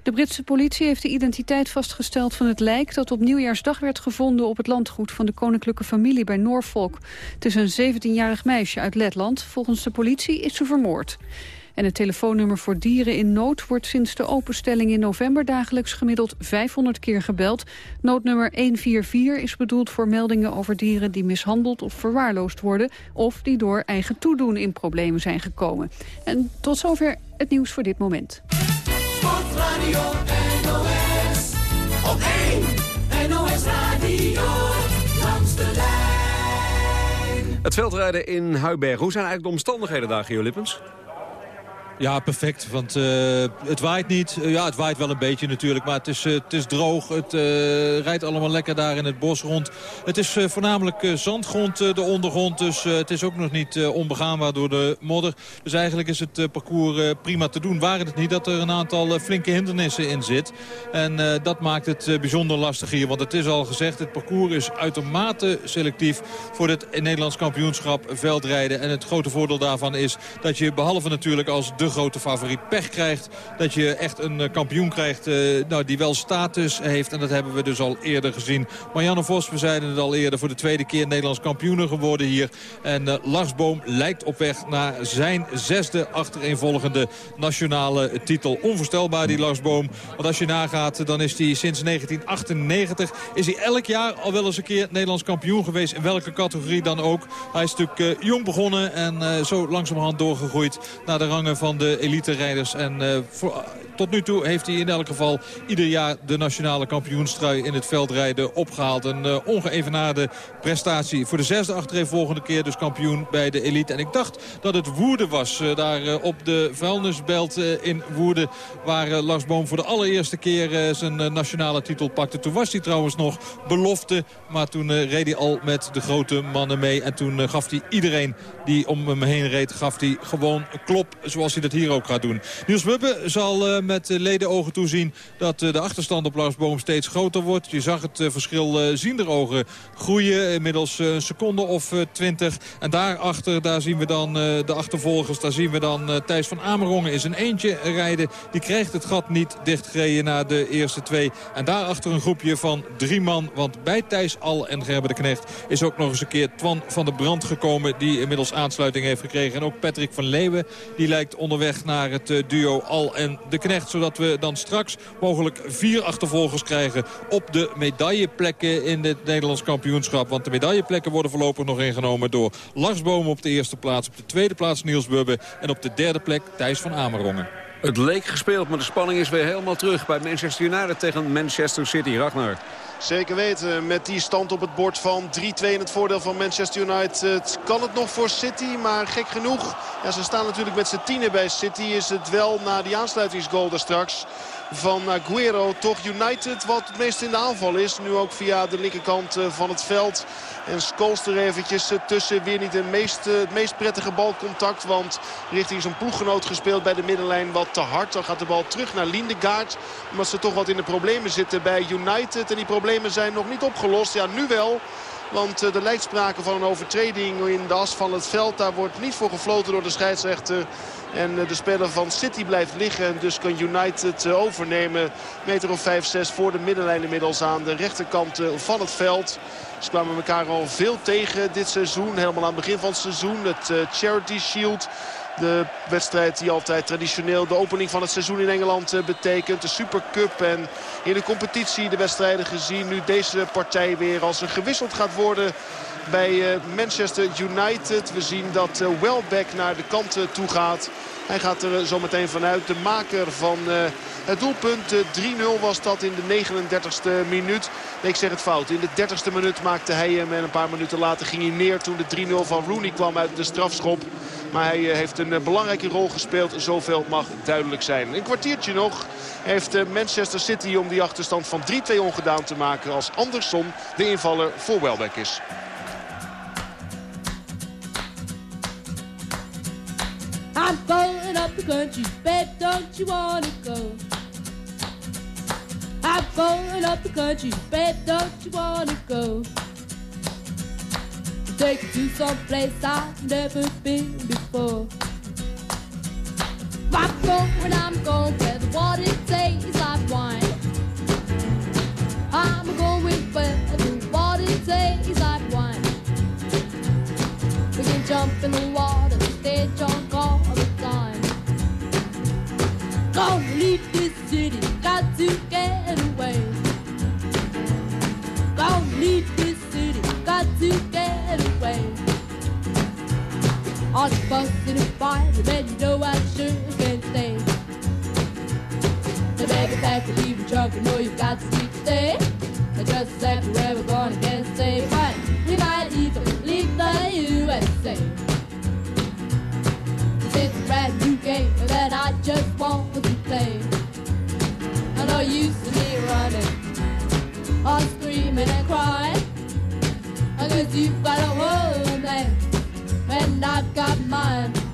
De Britse politie heeft de identiteit vastgesteld van het lijk... dat op nieuwjaarsdag werd gevonden op het landgoed van de koninklijke familie bij Norfolk. Het is een 17-jarig meisje uit Letland. Volgens de politie is ze vermoord. En het telefoonnummer voor dieren in nood wordt sinds de openstelling in november dagelijks gemiddeld 500 keer gebeld. Noodnummer 144 is bedoeld voor meldingen over dieren die mishandeld of verwaarloosd worden of die door eigen toedoen in problemen zijn gekomen. En tot zover het nieuws voor dit moment. Radio NOS. Op 1 NOS Radio Amsterdam. Het veldrijden in Huiberg. Hoe zijn eigenlijk de omstandigheden daar, Geo Lippens? Ja, perfect. Want uh, het waait niet. Uh, ja, het waait wel een beetje natuurlijk. Maar het is, uh, het is droog. Het rijdt allemaal lekker daar in het bos rond. Het is voornamelijk zandgrond, de ondergrond. Dus het is ook nog niet onbegaanbaar door de modder. Dus eigenlijk is het parcours prima te doen. Waren het niet dat er een aantal flinke hindernissen in zit. En dat maakt het bijzonder lastig hier. Want het is al gezegd, het parcours is uitermate selectief... voor het Nederlands kampioenschap veldrijden. En het grote voordeel daarvan is dat je behalve natuurlijk als de grote favoriet pech krijgt. Dat je echt een eh, kampioen krijgt uh, nou, die wel status heeft. En dat hebben we dus al eerder gezien. Marianne Vos, we zeiden het al eerder, voor de tweede keer Nederlands kampioen geworden hier. En uh, Lars Boom lijkt op weg naar zijn zesde achtereenvolgende nationale titel. Onvoorstelbaar die Lars Boom. Want als je nagaat, dan is hij sinds 1998... is hij elk jaar al wel eens een keer Nederlands kampioen geweest. In welke categorie dan ook. Hij is natuurlijk jong begonnen en zo langzamerhand doorgegroeid naar de rangen van de elite-rijders. En uh, voor, tot nu toe heeft hij in elk geval ieder jaar de nationale kampioenstrui in het veldrijden opgehaald. Een uh, ongeëvenaarde prestatie. Voor de zesde volgende keer dus kampioen bij de elite. En ik dacht dat het Woerden was. Uh, daar uh, op de vuilnisbelt in Woerden. Waar Lars Boom voor de allereerste keer zijn nationale titel pakte. Toen was hij trouwens nog belofte. Maar toen reed hij al met de grote mannen mee. En toen gaf hij iedereen die om hem heen reed, gaf hij gewoon klop. Zoals hij dat hier ook gaat doen. Niels Wubbe zal met ledenogen toezien dat de achterstand op Lars Boom steeds groter wordt. Je zag het verschil zien er ogen groeien. Inmiddels een seconde of twintig. En daarachter, daar zien we dan de achtervolgers. Daar zien we dan Thijs van Amerongen in zijn eentje rijden. Die krijgt het gat niet dichtgereden na de eerste twee. En daarachter een groepje van drie man. Want bij Thijs Al en Gerber de Knecht is ook nog eens een keer Twan van de Brand gekomen. Die inmiddels aansluiting heeft gekregen. En ook Patrick van Leeuwen die lijkt onderweg naar het duo Al en de Knecht zodat we dan straks mogelijk vier achtervolgers krijgen op de medailleplekken in het Nederlands kampioenschap. Want de medailleplekken worden voorlopig nog ingenomen door Lars Boom op de eerste plaats. Op de tweede plaats Niels Bubbe. En op de derde plek Thijs van Amerongen. Het leek gespeeld, maar de spanning is weer helemaal terug bij Manchester United tegen Manchester City. Ragnar. Zeker weten, met die stand op het bord van 3-2 in het voordeel van Manchester United. Kan het nog voor City, maar gek genoeg. Ja, ze staan natuurlijk met z'n tienen bij City. Is het wel na die aansluitingsgoal straks van Aguero toch United wat het meest in de aanval is. Nu ook via de linkerkant eh, van het veld. En Scholes er eventjes eh, tussen. Weer niet het meest, eh, het meest prettige balcontact. Want richting zijn ploeggenoot gespeeld bij de middenlijn wat te hard. Dan gaat de bal terug naar Lindegaard. Omdat ze toch wat in de problemen zitten bij United. En die problemen zijn nog niet opgelost. Ja, nu wel. Want er lijkt sprake van een overtreding in de as van het veld. Daar wordt niet voor gefloten door de scheidsrechter. En eh, de speler van City blijft liggen. En dus kan United eh, overnemen. Meter of 5-6 voor de middenlijn inmiddels aan de rechterkant eh, van het veld. Ze kwamen elkaar al veel tegen dit seizoen. Helemaal aan het begin van het seizoen. Het Charity Shield. De wedstrijd die altijd traditioneel de opening van het seizoen in Engeland betekent. De Supercup en in de competitie de wedstrijden gezien. Nu deze partij weer als er gewisseld gaat worden bij eh, Manchester United. We zien dat eh, Welbeck naar de kant eh, toe gaat. Hij gaat er zo meteen vanuit. De maker van het doelpunt 3-0 was dat in de 39ste minuut. Ik zeg het fout. In de 30ste minuut maakte hij hem. En een paar minuten later ging hij neer toen de 3-0 van Rooney kwam uit de strafschop. Maar hij heeft een belangrijke rol gespeeld. Zoveel mag duidelijk zijn. Een kwartiertje nog heeft Manchester City om die achterstand van 3-2 ongedaan te maken. Als Anderson de invaller voor Welbeck is. I'm going up the country, babe, don't you wanna go? I'm going up the country, babe, don't you wanna go? Take you to some place I've never been before. I'm going, I'm going where the water tastes like wine. I'm going where the water tastes like wine. We can jump in the water, stay drunk all the time. Gonna leave this city, got to On the bus in a fight, man, you know I sure can't stay. The baby to leave the truck, you know you've got to stay. Just exactly where we're gonna get safe, right? We might even leave the USA. It's a brand new game that I just want to play. I know you see me running, all screaming and crying. Cause you've got a woman, and I've got mine.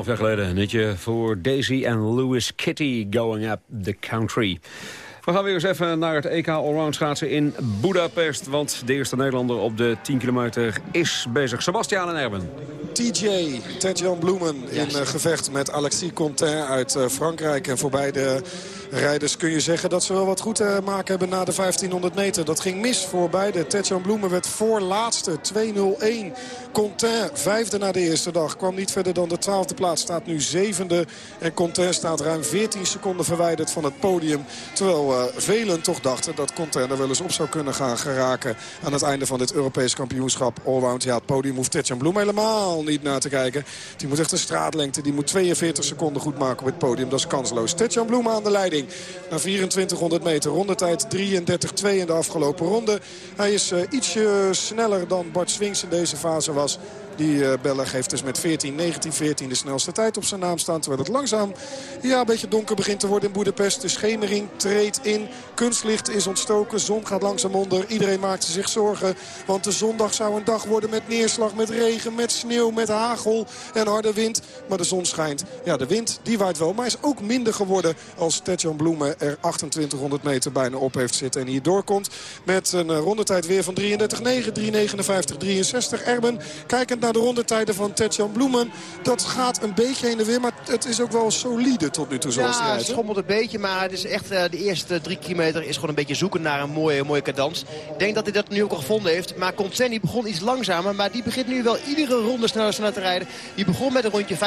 Jaar geleden. Een voor Daisy en Louis Kitty going up the country. We gaan weer eens even naar het EK Allround schaatsen in Budapest. Want de eerste Nederlander op de 10 kilometer is bezig. Sebastian en Erben. TJ, Ted-Jan Bloemen in uh, gevecht met Alexis Contain uit uh, Frankrijk. En voorbij de rijders kun je zeggen dat ze wel wat goed te eh, maken hebben na de 1500 meter. Dat ging mis voor beide. Tetjan Bloemen werd voorlaatste 2-0-1. Contain vijfde na de eerste dag. Kwam niet verder dan de twaalfde plaats. Staat nu zevende. En Contain staat ruim 14 seconden verwijderd van het podium. Terwijl uh, velen toch dachten dat Contain er wel eens op zou kunnen gaan geraken. Aan het einde van dit Europees kampioenschap allround. Ja, het podium hoeft Tetjan Bloem helemaal niet na te kijken. Die moet echt een straatlengte. Die moet 42 seconden goed maken op het podium. Dat is kansloos. Tetjan Bloem aan de leiding na 2400 meter. Rondetijd 33-2 in de afgelopen ronde. Hij is uh, ietsje sneller dan Bart Swings in deze fase was. Die uh, Belg heeft dus met 14, 19, 14 de snelste tijd op zijn naam staan. Terwijl het langzaam ja, een beetje donker begint te worden in Boedapest. De schemering treedt in. Kunstlicht is ontstoken. Zon gaat langzaam onder. Iedereen maakt zich zorgen. Want de zondag zou een dag worden met neerslag, met regen, met sneeuw, met hagel en harde wind. Maar de zon schijnt. Ja, de wind die waait wel. Maar is ook minder geworden als Tetjan Bloemen er 2800 meter bijna op heeft zitten. En hier doorkomt met een rondetijd weer van 33,9, 3,59, 63. Erben, kijkend naar de rondetijden van Tetjan Bloemen. Dat gaat een beetje heen en weer, maar het is ook wel solide tot nu toe zoals ja, het schommelt een beetje, maar het is echt, uh, de eerste drie kilometer is gewoon een beetje zoeken naar een mooie, mooie cadans. Ik denk dat hij dat nu ook al gevonden heeft. Maar Conten begon iets langzamer, maar die begint nu wel iedere ronde sneller, sneller te rijden. Die begon met een rondje 35-0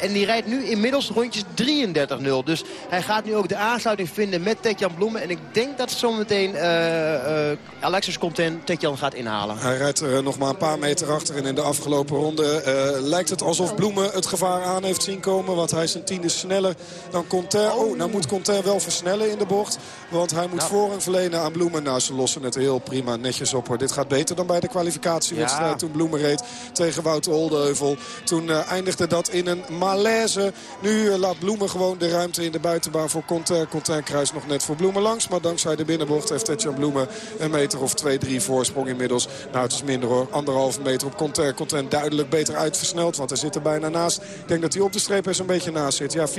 en die rijdt nu inmiddels rondjes 33-0. Dus hij gaat nu ook de aansluiting vinden met Tetjan Bloemen. En ik denk dat zometeen uh, uh, Alexis Conten Tetjan gaat inhalen. Hij rijdt er nog maar een paar meter achter. En in de afgelopen ronde uh, lijkt het alsof Bloemen het gevaar aan heeft zien komen. Want hij is een tiende sneller dan Conter. Oh, nou moet Conter wel versnellen in de bocht. Want hij moet nou. voorrang verlenen aan Bloemen. Nou, ze lossen het heel prima netjes op. Hoor. Dit gaat beter dan bij de kwalificatiewedstrijd ja. toen Bloemen reed tegen Wouter Oldeheuvel. Toen uh, eindigde dat in een malaise. Nu uh, laat Bloemen gewoon de ruimte in de buitenbaan voor Conter. Conter kruist nog net voor Bloemen langs. Maar dankzij de binnenbocht heeft Tetjan Bloemen een meter of 2-3 voorsprong inmiddels. Nou, het is minder hoor. Anderhalve meter op Conter. Conter duidelijk beter uitversneld, want hij zit er bijna naast. Ik denk dat hij op de streep er zo'n beetje naast zit. Ja, 34-2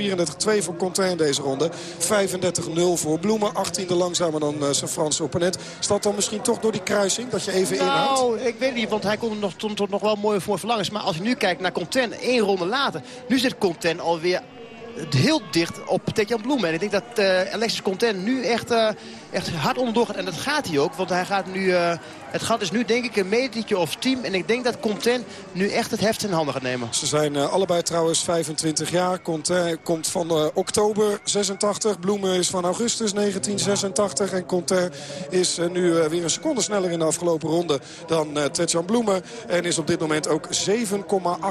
voor Conter in deze ronde. 35-0 voor Bloemen. 18e langzamer dan uh, zijn Franse opponent. Dat dan misschien toch door die kruising dat je even nou, inhoudt? Nou, ik weet niet, want hij kon er nog, tot, nog wel mooi voor verlangens. Maar als je nu kijkt naar Conten, één ronde later. Nu zit Conten alweer heel dicht op Tetjan Bloemen. En ik denk dat uh, Alexis Content nu echt, uh, echt hard onderdoor gaat. En dat gaat hij ook, want hij gaat nu... Uh, het gat is nu denk ik een metertje of team. En ik denk dat Content nu echt het heft in handen gaat nemen. Ze zijn allebei trouwens 25 jaar. Content komt van oktober 86. Bloemen is van augustus 1986. En Content is nu weer een seconde sneller in de afgelopen ronde dan Tetjan Bloemen. En is op dit moment ook 7,8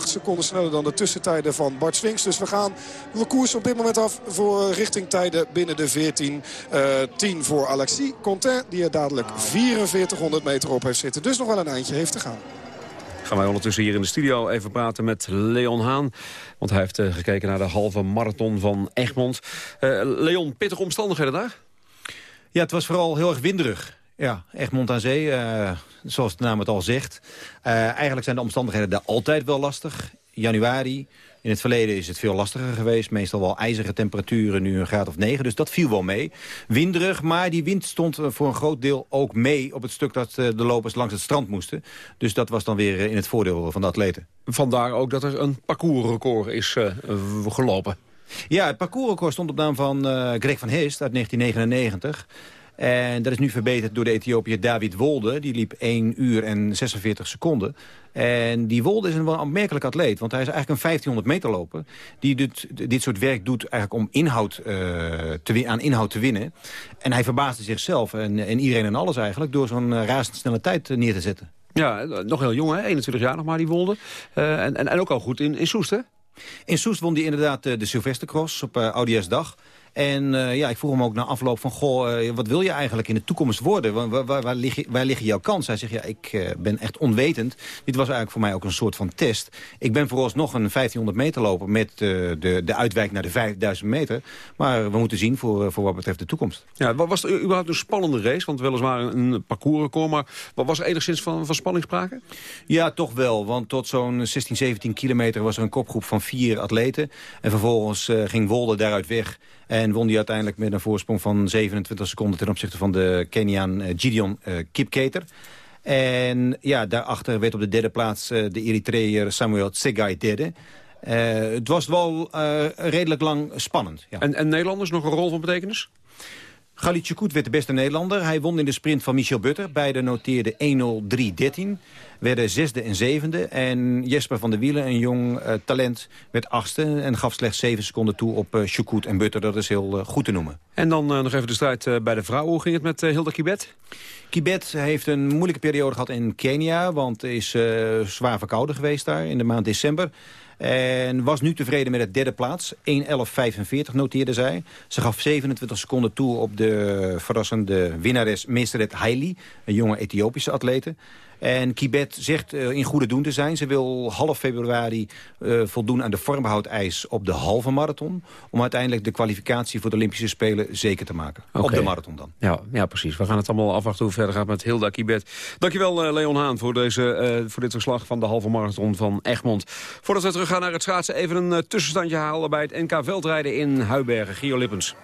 seconden sneller dan de tussentijden van Bart Swings. Dus we gaan we koers op dit moment af voor richting tijden binnen de 14. Uh, 10 voor Alexis Contain die er dadelijk 4400 meter op heeft zitten. Dus nog wel een eindje heeft te gaan. Gaan wij ondertussen hier in de studio even praten met Leon Haan. Want hij heeft uh, gekeken naar de halve marathon van Egmond. Uh, Leon, pittige omstandigheden daar? Ja, het was vooral heel erg winderig. Ja, Egmond aan zee, uh, zoals de naam het al zegt. eigenlijk zijn de omstandigheden daar altijd wel lastig. Januari, in het verleden is het veel lastiger geweest. Meestal wel ijzige temperaturen, nu een graad of 9. Dus dat viel wel mee. Winderig, maar die wind stond eh, voor een groot deel ook mee... op het stuk dat eh, de lopers langs het strand moesten. Dus dat was dan weer eh, in het voordeel van de atleten. Vandaar ook dat er een parcoursrecord is uh, gelopen. Ja, het parcoursrecord stond op naam van uh, Greg van Heest uit 1999... En dat is nu verbeterd door de Ethiopiër David Wolde. Die liep 1 uur en 46 seconden. En die Wolde is een wel opmerkelijk atleet. Want hij is eigenlijk een 1500 meter loper. Die dit, dit soort werk doet eigenlijk om inhoud, uh, te, aan inhoud te winnen. En hij verbaasde zichzelf en, en iedereen en alles eigenlijk... door zo'n uh, razendsnelle tijd uh, neer te zetten. Ja, nog heel jong hè, 21 jaar nog maar die Wolde. en, en, en ook al goed in, in Soest hè? In Soest won hij inderdaad de Sylvestercross op uh, dag. En uh, ja, ik vroeg hem ook na afloop van... goh, uh, wat wil je eigenlijk in de toekomst worden? Waar, waar, waar, liggen, waar liggen jouw kansen? Hij zegt, ja, ik uh, ben echt onwetend. Dit was eigenlijk voor mij ook een soort van test. Ik ben vooralsnog een 1500 meter loper... met de, de uitwijk naar de 5000 meter. Maar we moeten zien voor, voor wat betreft de toekomst. Ja, was het überhaupt een spannende race? Want weliswaar een parcoursrecord... maar was er enigszins van, van spanning sprake? Ja, toch wel. Want tot zo'n 16, 17 kilometer was er een kopgroep van vier atleten. En vervolgens ging Wolde daaruit weg... En won hij uiteindelijk met een voorsprong van 27 seconden... ten opzichte van de Keniaan uh, Gideon uh, Kipketer. En ja, daarachter werd op de derde plaats uh, de Eritreër Samuel Tsegai derde. het was wel redelijk lang spannend. Ja. En, en Nederlanders nog een rol van betekenis? Galit Chikout werd de beste Nederlander. Hij won in de sprint van Michel Butter. Beide noteerden 1-0-3-13 werden zesde en zevende. En Jesper van der Wielen, een jong uh, talent, werd achtste... en gaf slechts zeven seconden toe op uh, en Butter. Dat is heel uh, goed te noemen. En dan nog even de strijd bij de vrouwen. Hoe ging het met Hilda Kibet? Kibet heeft een moeilijke periode gehad in Kenia... want is zwaar verkouden geweest daar in de maand december... En was nu tevreden met de derde plaats. 1.11.45 noteerde zij. Ze gaf 27 seconden toe op de verrassende winnares Meesteret Haili. Een jonge Ethiopische atlete. En Kibet zegt uh, in goede doen te zijn. Ze wil half februari uh, voldoen aan de vormhoudeis op de halve marathon. Om uiteindelijk de kwalificatie voor de Olympische Spelen zeker te maken. Okay. Op de marathon dan. Ja, ja, precies. We gaan het allemaal afwachten hoe verder gaat met Hilda Kibet. Dankjewel uh, Leon Haan voor, deze, voor dit verslag van de halve marathon van Egmond. Voordat we terug gaan naar het schaatsen, even een tussenstandje halen bij het NK Veldrijden in Huibergen. Gio Lippens.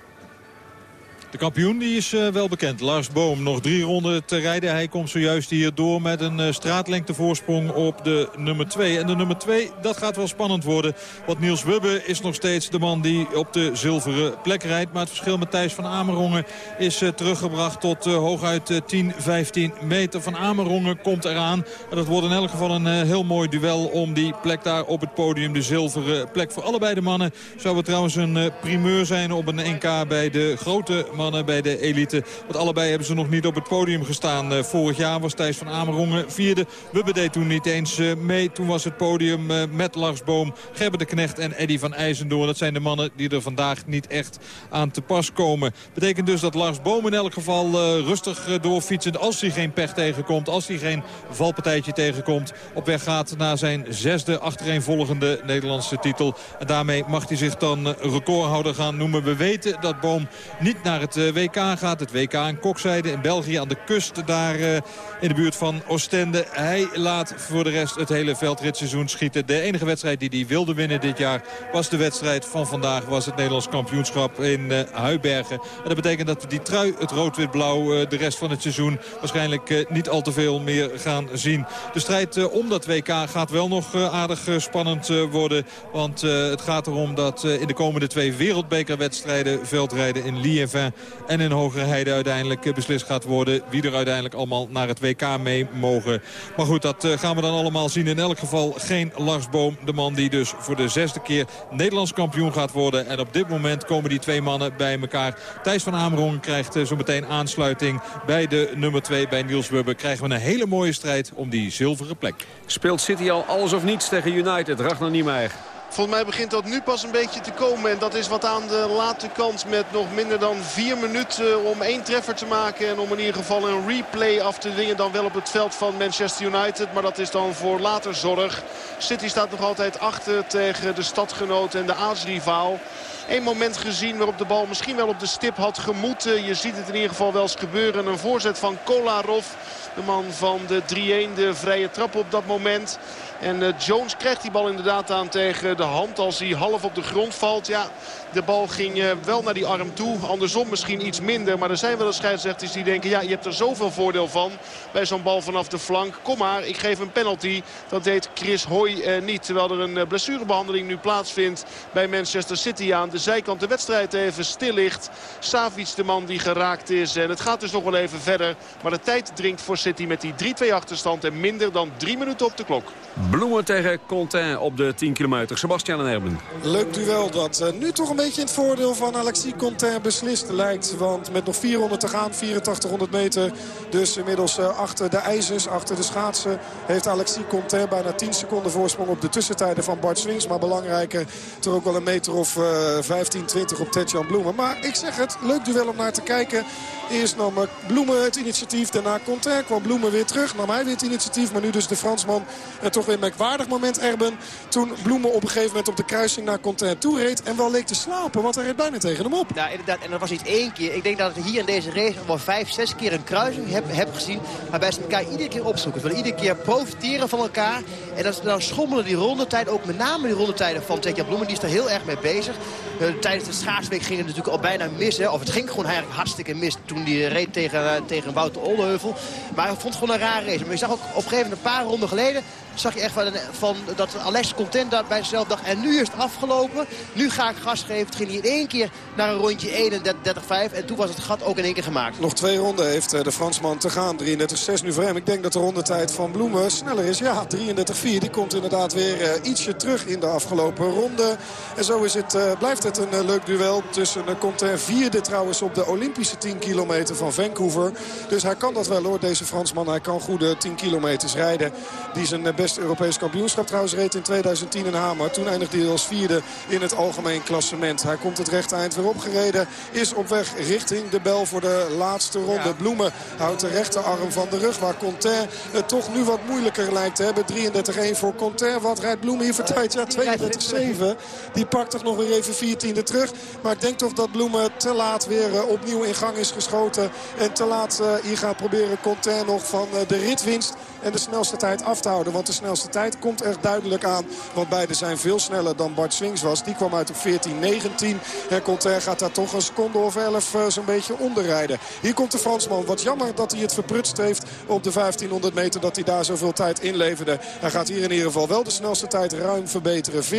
De kampioen die is uh, wel bekend. Lars Boom nog drie ronden te rijden. Hij komt zojuist hier door met een uh, straatlengte voorsprong op de nummer 2. En de nummer 2, dat gaat wel spannend worden. Want Niels Wubbe is nog steeds de man die op de zilveren plek rijdt. Maar het verschil met Thijs van Amerongen is uh, teruggebracht tot hooguit 10, 15 meter. Van Amerongen komt eraan. En dat wordt in elk geval een heel mooi duel om die plek daar op het podium. De zilveren plek voor allebei de mannen. Zou het trouwens een primeur zijn op een NK bij de grote mannen bij de elite. Want allebei hebben ze nog niet op het podium gestaan. Uh, vorig jaar was Thijs van Amerongen vierde. Wubbe deed toen niet eens uh, mee. Toen was het podium uh, met Lars Boom, Gerber de Knecht en Eddy van IJzendoorn. Dat zijn de mannen die er vandaag niet echt aan te pas komen. Betekent dus dat Lars Boom in elk geval rustig doorfietsend... als hij geen pech tegenkomt, als hij geen valpartijtje tegenkomt... op weg gaat naar zijn zesde achtereenvolgende Nederlandse titel. En daarmee mag hij zich dan recordhouder gaan noemen. We weten dat Boom niet naar het het WK gaat. Het WK in Kokzijde in België aan de kust daar in de buurt van Oostende. Hij laat voor de rest het hele veldritseizoen schieten. De enige wedstrijd die hij wilde winnen dit jaar was de wedstrijd van vandaag. Was het Nederlands kampioenschap in Huibergen. En dat betekent dat we die trui, het rood-wit-blauw, de rest van het seizoen waarschijnlijk niet al te veel meer gaan zien. De strijd om dat WK gaat wel nog aardig spannend worden. Want het gaat erom dat in de komende twee wereldbekerwedstrijden... veldrijden in Liévin en in Hogerheide uiteindelijk beslist gaat worden... wie er uiteindelijk allemaal naar het WK mee mogen. Maar goed, dat gaan we dan allemaal zien. In elk geval geen Lars Boom, de man die dus voor de zesde keer Nederlands kampioen gaat worden. En op dit moment komen die twee mannen bij elkaar. Thijs van Amerongen krijgt zo meteen aansluiting bij de nummer 2 bij Niels Wubbe. Krijgen we een hele mooie strijd om die zilveren plek. Speelt City al alles of niets tegen United? Ragnar Niemeyer. Volgens mij begint dat nu pas een beetje te komen. En dat is wat aan de late kant met nog minder dan vier minuten om één treffer te maken. En om in ieder geval een replay af te dingen dan wel op het veld van Manchester United. Maar dat is dan voor later zorg. City staat nog altijd achter tegen de stadgenoot en de aardsrivaal. Eén moment gezien waarop de bal misschien wel op de stip had gemoeten. Je ziet het in ieder geval wel eens gebeuren. Een voorzet van Kolarov. De man van de 3-1, de vrije trap op dat moment. En uh, Jones krijgt die bal inderdaad aan tegen de hand als hij half op de grond valt. Ja, de bal ging uh, wel naar die arm toe. Andersom misschien iets minder. Maar er zijn wel eens scheidsrechters die denken... ja, je hebt er zoveel voordeel van bij zo'n bal vanaf de flank. Kom maar, ik geef een penalty. Dat deed Chris Hoy uh, niet. Terwijl er een blessurebehandeling nu plaatsvindt bij Manchester City aan de zijkant. De wedstrijd even stil ligt. Savic de man die geraakt is. En het gaat dus nog wel even verder. Maar de tijd dringt voor City met die 3-2 achterstand. En minder dan drie minuten op de klok. Bloemen tegen Contain op de 10 kilometer. Sebastian en Erben. Leuk duel dat nu toch een beetje in het voordeel van Alexis Contain beslist lijkt. Want met nog 400 te gaan, 8400 meter. Dus inmiddels uh, achter de ijzers, achter de schaatsen... heeft Alexis Contain bijna 10 seconden voorsprong op de tussentijden van Bart Swings. Maar belangrijker, toch ook wel een meter of uh, 15, 20 op Tetjan Bloemen. Maar ik zeg het, leuk duel om naar te kijken. Eerst nam Bloemen het initiatief, daarna Contain kwam Bloemen weer terug. Nam hij weer het initiatief, maar nu dus de Fransman. En toch weer een merkwaardig moment, Erben. Toen Bloemen op een gegeven moment op de kruising naar Contain toe reed. En wel leek te slapen, want hij reed bijna tegen hem op. Ja, inderdaad. En dat was niet één keer. Ik denk dat ik hier in deze race al wel vijf, zes keer een kruising heb, heb gezien. Waarbij ze elkaar iedere keer opzoeken. Ze willen iedere keer profiteren van elkaar. En dan, dan schommelen die rondetijd, ook met name die rondetijden van Tetja Bloemen. Die is daar heel erg mee bezig. Uh, tijdens de schaatsweek ging het natuurlijk al bijna mis. Of het ging gewoon hartstikke mis toen die reed tegen, uh, tegen Wouter Oldeheuvel. Maar hij vond het gewoon een raar race. Maar je zag ook op een gegeven moment een paar ronden geleden zag je echt van, dat Alex content dat bij zichzelf dacht. En nu is het afgelopen. Nu ga ik gas geven. Het ging hij in één keer naar een rondje 31-5. En toen was het gat ook in één keer gemaakt. Nog twee ronden heeft de Fransman te gaan. 33-6 nu voor hem. Ik denk dat de rondetijd van Bloemen sneller is. Ja, 33-4. Die komt inderdaad weer uh, ietsje terug in de afgelopen ronde. En zo is het, uh, blijft het een leuk duel tussen uh, Contain. Vierde trouwens op de Olympische 10 kilometer van Vancouver. Dus hij kan dat wel hoor, deze Fransman. Hij kan goede 10 kilometers rijden. Die zijn best Europees kampioenschap trouwens reed in 2010 in Hamer. Toen eindigde hij als vierde in het algemeen klassement. Hij komt het rechte eind weer opgereden. Is op weg richting de bel voor de laatste ronde. Ja. Bloemen houdt de rechterarm van de rug. Waar Contain het toch nu wat moeilijker lijkt te hebben. 33-1 voor Contain. Wat rijdt Bloemen hier voor tijd? Ja, 32-7. Die pakt toch nog weer even 14e terug. Maar ik denk toch dat Bloemen te laat weer uh, opnieuw in gang is geschoten. En te laat uh, hier gaat proberen Contain nog van uh, de ritwinst en de snelste tijd af te houden. Want de snelste tijd komt echt duidelijk aan. Want beide zijn veel sneller dan Bart Swings was. Die kwam uit op 14-19. En Conter gaat daar toch een seconde of 11 uh, zo'n beetje onderrijden. Hier komt de Fransman. Wat jammer dat hij het verprutst heeft op de 1500 meter. Dat hij daar zoveel tijd inleverde. Hij gaat hier in ieder geval wel de snelste tijd ruim verbeteren. 14.05.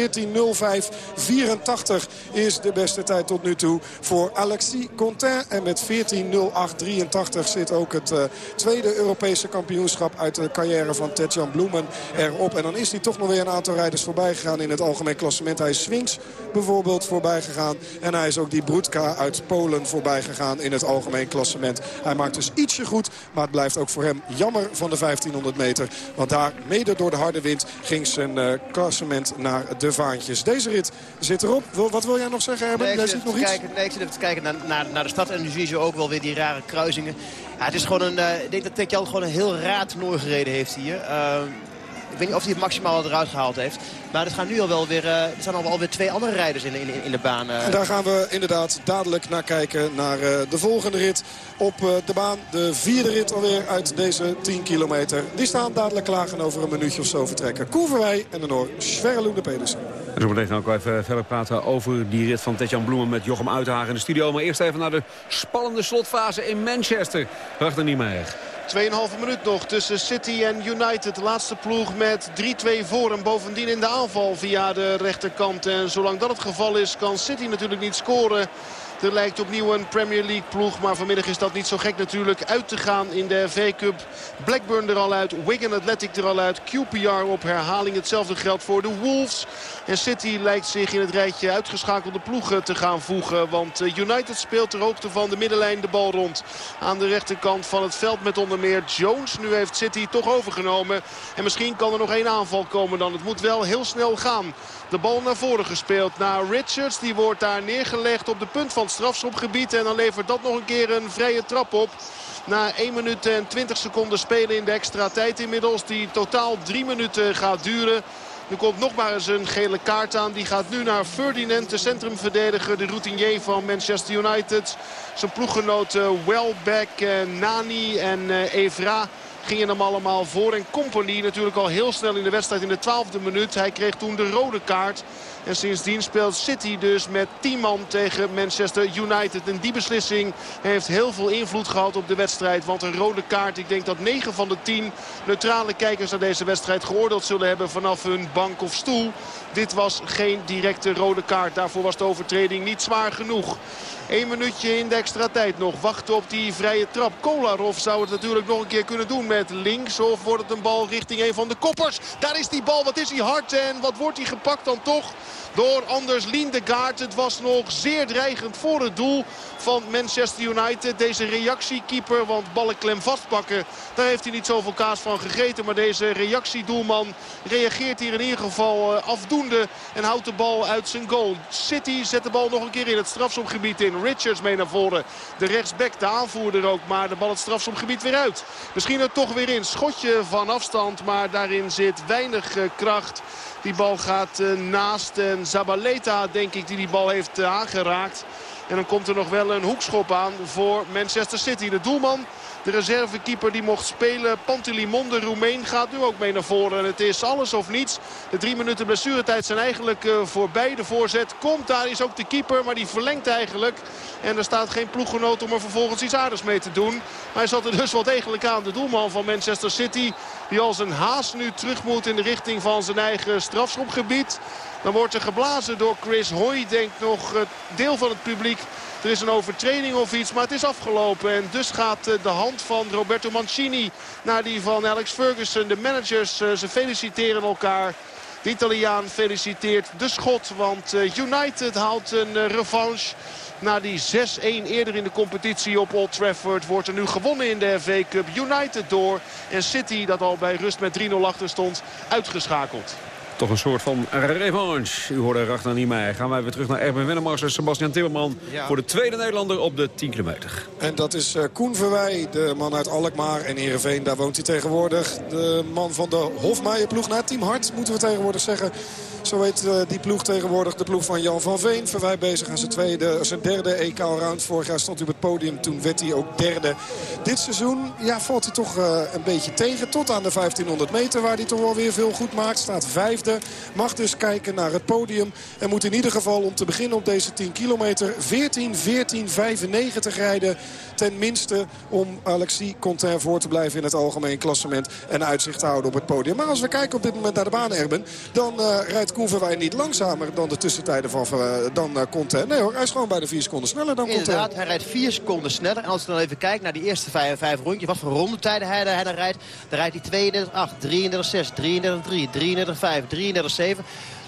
84 is de beste tijd tot nu toe voor Alexis Contain. En met 14.08.83 zit ook het uh, tweede Europese kampioenschap uit de carrière van Tetjan Bloemen erop. En dan is hij toch nog weer een aantal rijders voorbij gegaan in het algemeen klassement. Hij is Swings bijvoorbeeld voorbij gegaan. En hij is ook die Broedka uit Polen voorbij gegaan in het algemeen klassement. Hij maakt dus ietsje goed, maar het blijft ook voor hem jammer van de 1500 meter. Want daar, mede door de harde wind, ging zijn uh, klassement naar de vaantjes. Deze rit zit erop. Wat wil jij nog zeggen, Erben? Nee, jij ziet nog kijken, iets? Nee, ik zit even te kijken naar, naar, naar de stad. En nu zie je ook wel weer die rare kruisingen. Ja, het is gewoon een, uh, ik denk dat Tekjal gewoon een heel raar toernooi gereden heeft hier. Uh, Ik weet niet of hij het maximaal eruit gehaald heeft. Maar er, gaan nu al wel weer, uh, er zijn al wel weer twee andere rijders in, in, in de baan. En daar gaan we inderdaad dadelijk naar kijken. Naar de volgende rit op de baan. De vierde rit alweer uit deze 10 kilometer. Die staan dadelijk klaar en over een minuutje of zo vertrekken. Koeverwij en de Noor Sverre de Pedersen. En zo meteen gaan we ook even verder praten over die rit van Tetjan Bloemen met Jochem Uithagen in de studio. Maar eerst even naar de spannende slotfase in Manchester. Wacht er niet meer. 2,5 minuut nog tussen City en United. De laatste ploeg met 3-2 voor. En bovendien in de aanval via de rechterkant. En zolang dat het geval is kan City natuurlijk niet scoren. Er lijkt opnieuw een Premier League ploeg. Maar vanmiddag is dat niet zo gek natuurlijk uit te gaan in de FA Cup. Blackburn er al uit. Wigan Athletic er al uit. QPR op herhaling. Hetzelfde geldt voor de Wolves. En City lijkt zich in het rijtje uitgeschakelde ploegen te gaan voegen. Want eh, United speelt ter hoogte van de middenlijn de bal rond. Aan de rechterkant van het veld met onder meer Jones. Nu heeft City toch overgenomen. En misschien kan er nog één aanval komen dan. Het moet wel heel snel gaan. De bal naar voren gespeeld naar Richards. Die wordt daar neergelegd op de punt van het strafschopgebied. En dan levert dat nog een keer een vrije trap op. Na 1 minuut en 20 seconden spelen in de extra tijd inmiddels. Die totaal 3 minuten gaat duren. Er komt nog maar eens een gele kaart aan. Die gaat nu naar Ferdinand, de centrumverdediger, de routinier van Manchester United. Zijn ploeggenoten Welbeck, Nani en eh, Evra gingen hem allemaal voor. En Company natuurlijk al heel snel in de wedstrijd in de twaalfde minuut. Hij kreeg toen de rode kaart. En sindsdien speelt City dus met 10 man tegen Manchester United. En die beslissing heeft heel veel invloed gehad op de wedstrijd. Want een rode kaart, ik denk dat 9 van de 10 neutrale kijkers naar deze wedstrijd geoordeeld zullen hebben vanaf hun bank of stoel. Dit was geen directe rode kaart. Daarvoor was de overtreding niet zwaar genoeg. Eén minuutje in de extra tijd nog. Wachten op die vrije trap. Kolarov zou het natuurlijk nog een keer kunnen doen met links. Of wordt het een bal richting een van de koppers. Daar is die bal. Wat is hij hard en wat wordt hij gepakt dan toch? Door Anders Lindegaard. Het was nog zeer dreigend voor het doel van Manchester United. Deze reactiekeeper, want ballen klem vastpakken, daar heeft hij niet zoveel kaas van gegeten. Maar deze reactiedoelman reageert hier in ieder geval eh, afdoende en houdt de bal uit zijn goal. City zet de bal nog een keer in het strafschopgebied in. Richards mee naar voren. De rechtsback, de aanvoerder ook, maar de bal het strafschopgebied weer uit. Misschien er toch weer in. Schotje van afstand, maar daarin zit weinig eh, kracht. Die bal gaat uh, naast en Zabaleta denk ik die die bal heeft uh, aangeraakt. En dan komt er nog wel een hoekschop aan voor Manchester City. De doelman de reservekeeper die mocht spelen, Pantelimon, de Roemeen, gaat nu ook mee naar voren. En het is alles of niets. De drie minuten blessuretijd zijn eigenlijk uh, voorbij. De voorzet komt, daar is ook de keeper, maar die verlengt eigenlijk. En er staat geen ploeggenoot om er vervolgens iets aardigs mee te doen. Maar hij zat er dus wel degelijk aan. De doelman van Manchester City, die als een haas nu terug moet in de richting van zijn eigen strafschopgebied. Dan wordt er geblazen door Chris Hoy, denkt nog deel van het publiek. Er is een overtreding of iets, maar het is afgelopen. En dus gaat eh, de hand van Roberto Mancini naar die van Alex Ferguson. De managers, eh, ze feliciteren elkaar. De Italiaan feliciteert de schot, want eh, United haalt een revanche. Na die 6-1 eerder in de competitie op Old Trafford wordt er nu gewonnen in de FA Cup. United door en City, dat al bij rust met 3-0 achter stond, uitgeschakeld. Toch een soort van revanche. U hoorde Ragnar niet mij. Gaan wij weer terug naar Erben Wennemars en Sebastian Timmerman... voor de tweede Nederlander op de 10 kilometer. En dat is uh, Koen Verwij, de man uit Alkmaar en Heerenveen. Daar woont hij tegenwoordig. De man van de Hofmeijer-ploeg. Naar Team Hart moeten we tegenwoordig zeggen. Zo heet uh, die ploeg tegenwoordig de ploeg van Jan van Veen. Verwij bezig aan zijn, tweede, zijn derde EK-round. Vorig jaar stond hij op het podium, toen werd hij ook derde. Dit seizoen ja, valt hij toch uh, een beetje tegen. Tot aan de 1500 meter waar hij toch wel weer veel goed maakt. Staat vijfde. Mag dus kijken naar het podium. En moet in ieder geval om te beginnen op deze 10 kilometer 14, 14, 95 rijden. Ten minste om Alexis Contain voor te blijven in het algemeen klassement. En uitzicht te houden op het podium. Maar als we kijken op dit moment naar de baan, Erben. Dan uh, rijdt Koen Verwij niet langzamer dan de tussentijden van uh, dan uh, Contain. Nee hoor, hij is gewoon bij de 4 seconden sneller dan Contain. Inderdaad, hij rijdt 4 seconden sneller. En als we dan even kijken naar die eerste 5, 5 rondjes. Wat voor rondetijden hij, hij dan rijdt. Dan rijdt hij 32, 8, 33, 6, 33, 3, 33, 5, 33, 7.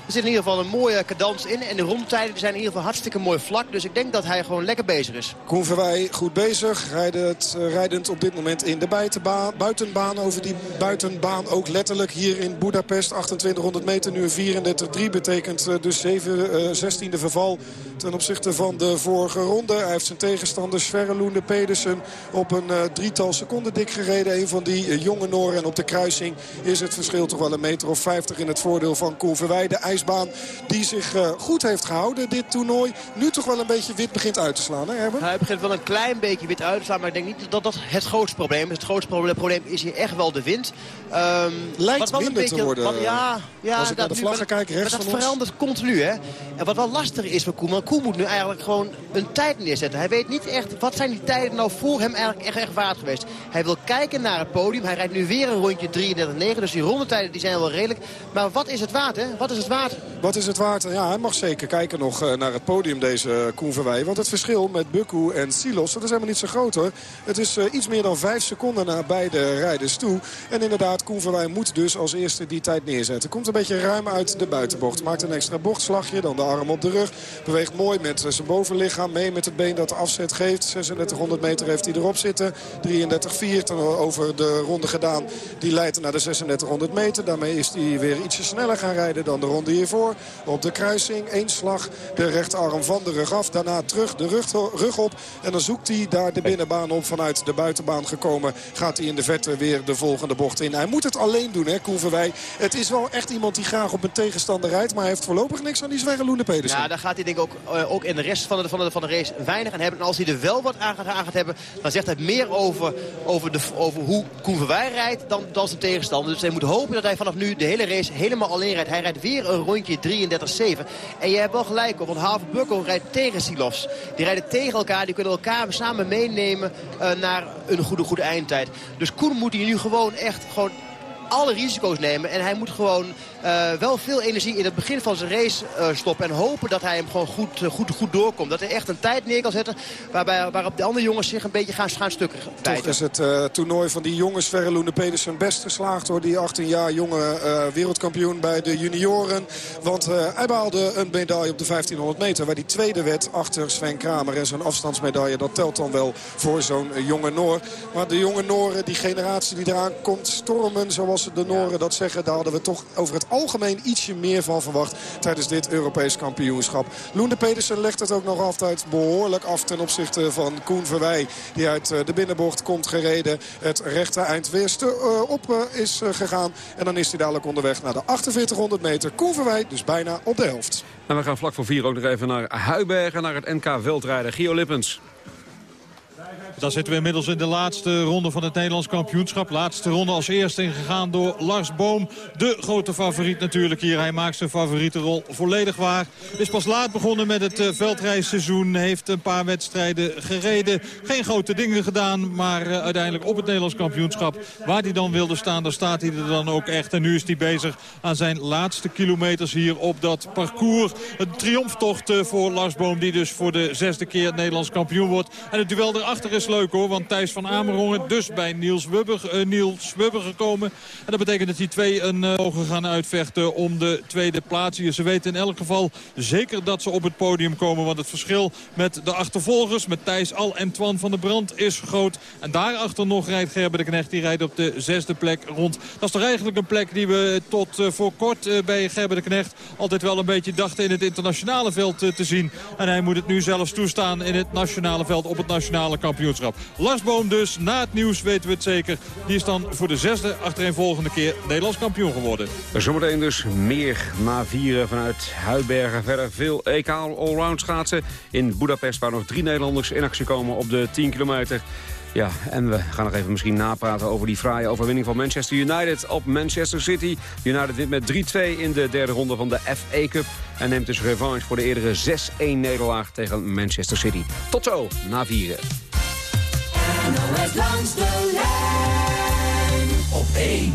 Er zit in ieder geval een mooie cadans in. En de rondtijden zijn in ieder geval hartstikke mooi vlak. Dus ik denk dat hij gewoon lekker bezig is. Koen Verwij goed bezig. Rijdend, uh, rijdend op dit moment in de buitenbaan, buitenbaan. Over die buitenbaan ook letterlijk hier in Budapest. 2800 meter, nu een 34-3. Betekent uh, dus 7, uh, 16e verval ten opzichte van de vorige ronde. Hij heeft zijn tegenstander Sverre Loende Pedersen op een drietal seconden dik gereden. Een van die jonge Noren. En op de kruising is het verschil toch wel een meter of 50 in het voordeel van Koen Verwij. De ijsbaan die zich goed heeft gehouden dit toernooi. Nu toch wel een beetje wit begint uit te slaan, hè Herbert? Hij begint wel een klein beetje wit uit te slaan. Maar ik denk niet dat dat het grootste probleem is. Het grootste probleem is hier echt wel de wind. Um, Lijkt minder een beetje, te worden. Wat, ja, ja, als ik naar de vlaggen kijk, rechts maar dat van verandert continu. Hè? En wat wel lastig is voor Koen. Want Koen moet nu eigenlijk gewoon een tijd neerzetten. Hij weet niet echt, wat zijn die tijden nou voor hem eigenlijk echt, echt waard geweest. Hij wil kijken naar het podium. Hij rijdt nu weer een rondje 33-9. Dus die rondetijden die zijn wel redelijk. Maar wat is het waard, hè? Wat is het waard? Wat is het waard? Ja, hij mag zeker kijken nog uh, naar het podium, deze Koen Verwij. Want het verschil met Bukku en Silos, dat is helemaal niet zo groot hoor. Het is uh, iets meer dan vijf seconden naar beide rijders toe. En inderdaad, Koen Verwij moet dus als eerste die tijd neerzetten. Komt een beetje ruim uit de buitenbocht. Maakt een extra bochtslagje, dan de arm op de rug. Beweegt mooi met zijn bovenlichaam mee met het been dat de afzet geeft. 3600 meter heeft hij erop zitten. 33-4 over de ronde gedaan. Die leidt naar de 3600 meter. Daarmee is hij weer ietsje sneller gaan rijden dan de ronde hiervoor. Op de kruising, één slag, de rechterarm van de rug af. Daarna terug de rug, op. En dan zoekt hij daar de binnenbaan op. Vanuit de buitenbaan gekomen gaat hij in de vette weer de volgende bocht in. Hij moet het alleen doen, hè, Koen Verwij. Het is wel echt iemand die graag op een tegenstander rijdt. Maar hij heeft voorlopig niks aan die Sverre Loene Pedersen. Ja, daar gaat hij denk ik ook, uh, ook in de rest van de, van, de, van de race weinig aan hebben. En als hij er wel wat aan gaat, hebben, dan zegt hij meer over, over, de, over hoe Koen Verwij rijdt dan, dan zijn tegenstander. Dus hij moet hopen dat hij vanaf nu de hele race helemaal alleen rijdt. Hij rijdt weer een rondje 33-7. En je hebt wel gelijk op, want Haven Bukko rijdt tegen Silovs. Die rijden tegen elkaar, die kunnen elkaar samen meenemen uh, naar een goede, goede eindtijd. Dus Koen moet hier nu gewoon echt gewoon alle risico's nemen. En hij moet gewoon uh, wel veel energie in het begin van zijn race uh, stoppen. En hopen dat hij hem gewoon goed, uh, goed, goed doorkomt. Dat hij echt een tijd neer kan zetten waarbij, waarop de andere jongens zich een beetje gaan, gaan stukken Toch is het toernooi van die jongens Sverre Loene Pedersen best geslaagd door die 18 jaar jonge wereldkampioen bij de junioren. Want hij behaalde een medaille op de 1500 meter waar die tweede werd achter Sven Kramer. En zijn afstandsmedaille dat telt dan wel voor zo'n jonge Noor. Maar de jonge Nooren, die generatie die eraan komt stormen zoals de Noren dat zeggen. Daar hadden we toch over het algemeen ietsje meer van verwacht tijdens dit Europees kampioenschap. Loende Pedersen legt het ook nog altijd behoorlijk af ten opzichte van Koen Verwij. Die uit de binnenbocht komt gereden. Het rechte eind weer op is gegaan. En dan is hij dadelijk onderweg naar de 4800 meter. Koen Verwij dus bijna op de helft. En we gaan vlak voor vier ook nog even naar Huibergen, naar het NK Veldrijden. Gio Lippens. Dan zitten we inmiddels in de laatste ronde van het Nederlands kampioenschap. Laatste ronde als eerste ingegaan door Lars Boom. De grote favoriet natuurlijk hier. Hij maakt zijn favoriete rol volledig waar. Is pas laat begonnen met het veldrijseizoen. Heeft een paar wedstrijden gereden. Geen grote dingen gedaan. Maar uh, uiteindelijk op het Nederlands kampioenschap. Waar hij dan wilde staan, daar staat hij er dan ook echt. En nu is hij bezig aan zijn laatste kilometers hier op dat parcours. Een triomftocht uh, voor Lars Boom. Die dus voor de zesde keer Nederlands kampioen wordt. En het duel erachter is leuk hoor. Want Thijs van Amerongen dus bij Niels Wubber, uh, Niels gekomen. En dat betekent dat die twee een uh, mogen gaan uitvechten om de tweede plaats. Hier. Ze weten in elk geval zeker dat ze op het podium komen. Want het verschil met de achtervolgers, met Thijs Al en Twan van der Brand is groot. En daarachter nog rijdt Gerber de Knecht. Die rijdt op de zesde plek rond. Dat is toch eigenlijk een plek die we tot uh, voor kort bij Gerber de Knecht altijd wel een beetje dachten in het internationale veld te zien. En hij moet het nu zelfs toestaan in het nationale veld op het nationale kampioenschap. Lars Boom dus, na het nieuws weten we het zeker. Die is dan voor de zesde achtereenvolgende keer Nederlands kampioen geworden. Zometeen dus meer na vieren vanuit Huibergen. Verder veel EK allround schaatsen in Budapest... waar nog drie Nederlanders in actie komen op de 10 kilometer. Ja, en we gaan nog even misschien napraten over die fraaie overwinning van Manchester United op Manchester City. United wint met 3-2 in de derde ronde van de FA Cup. En neemt dus revanche voor de eerdere 6-1 nederlaag tegen Manchester City. Tot zo, na vieren. NOS langs de lijn op 1.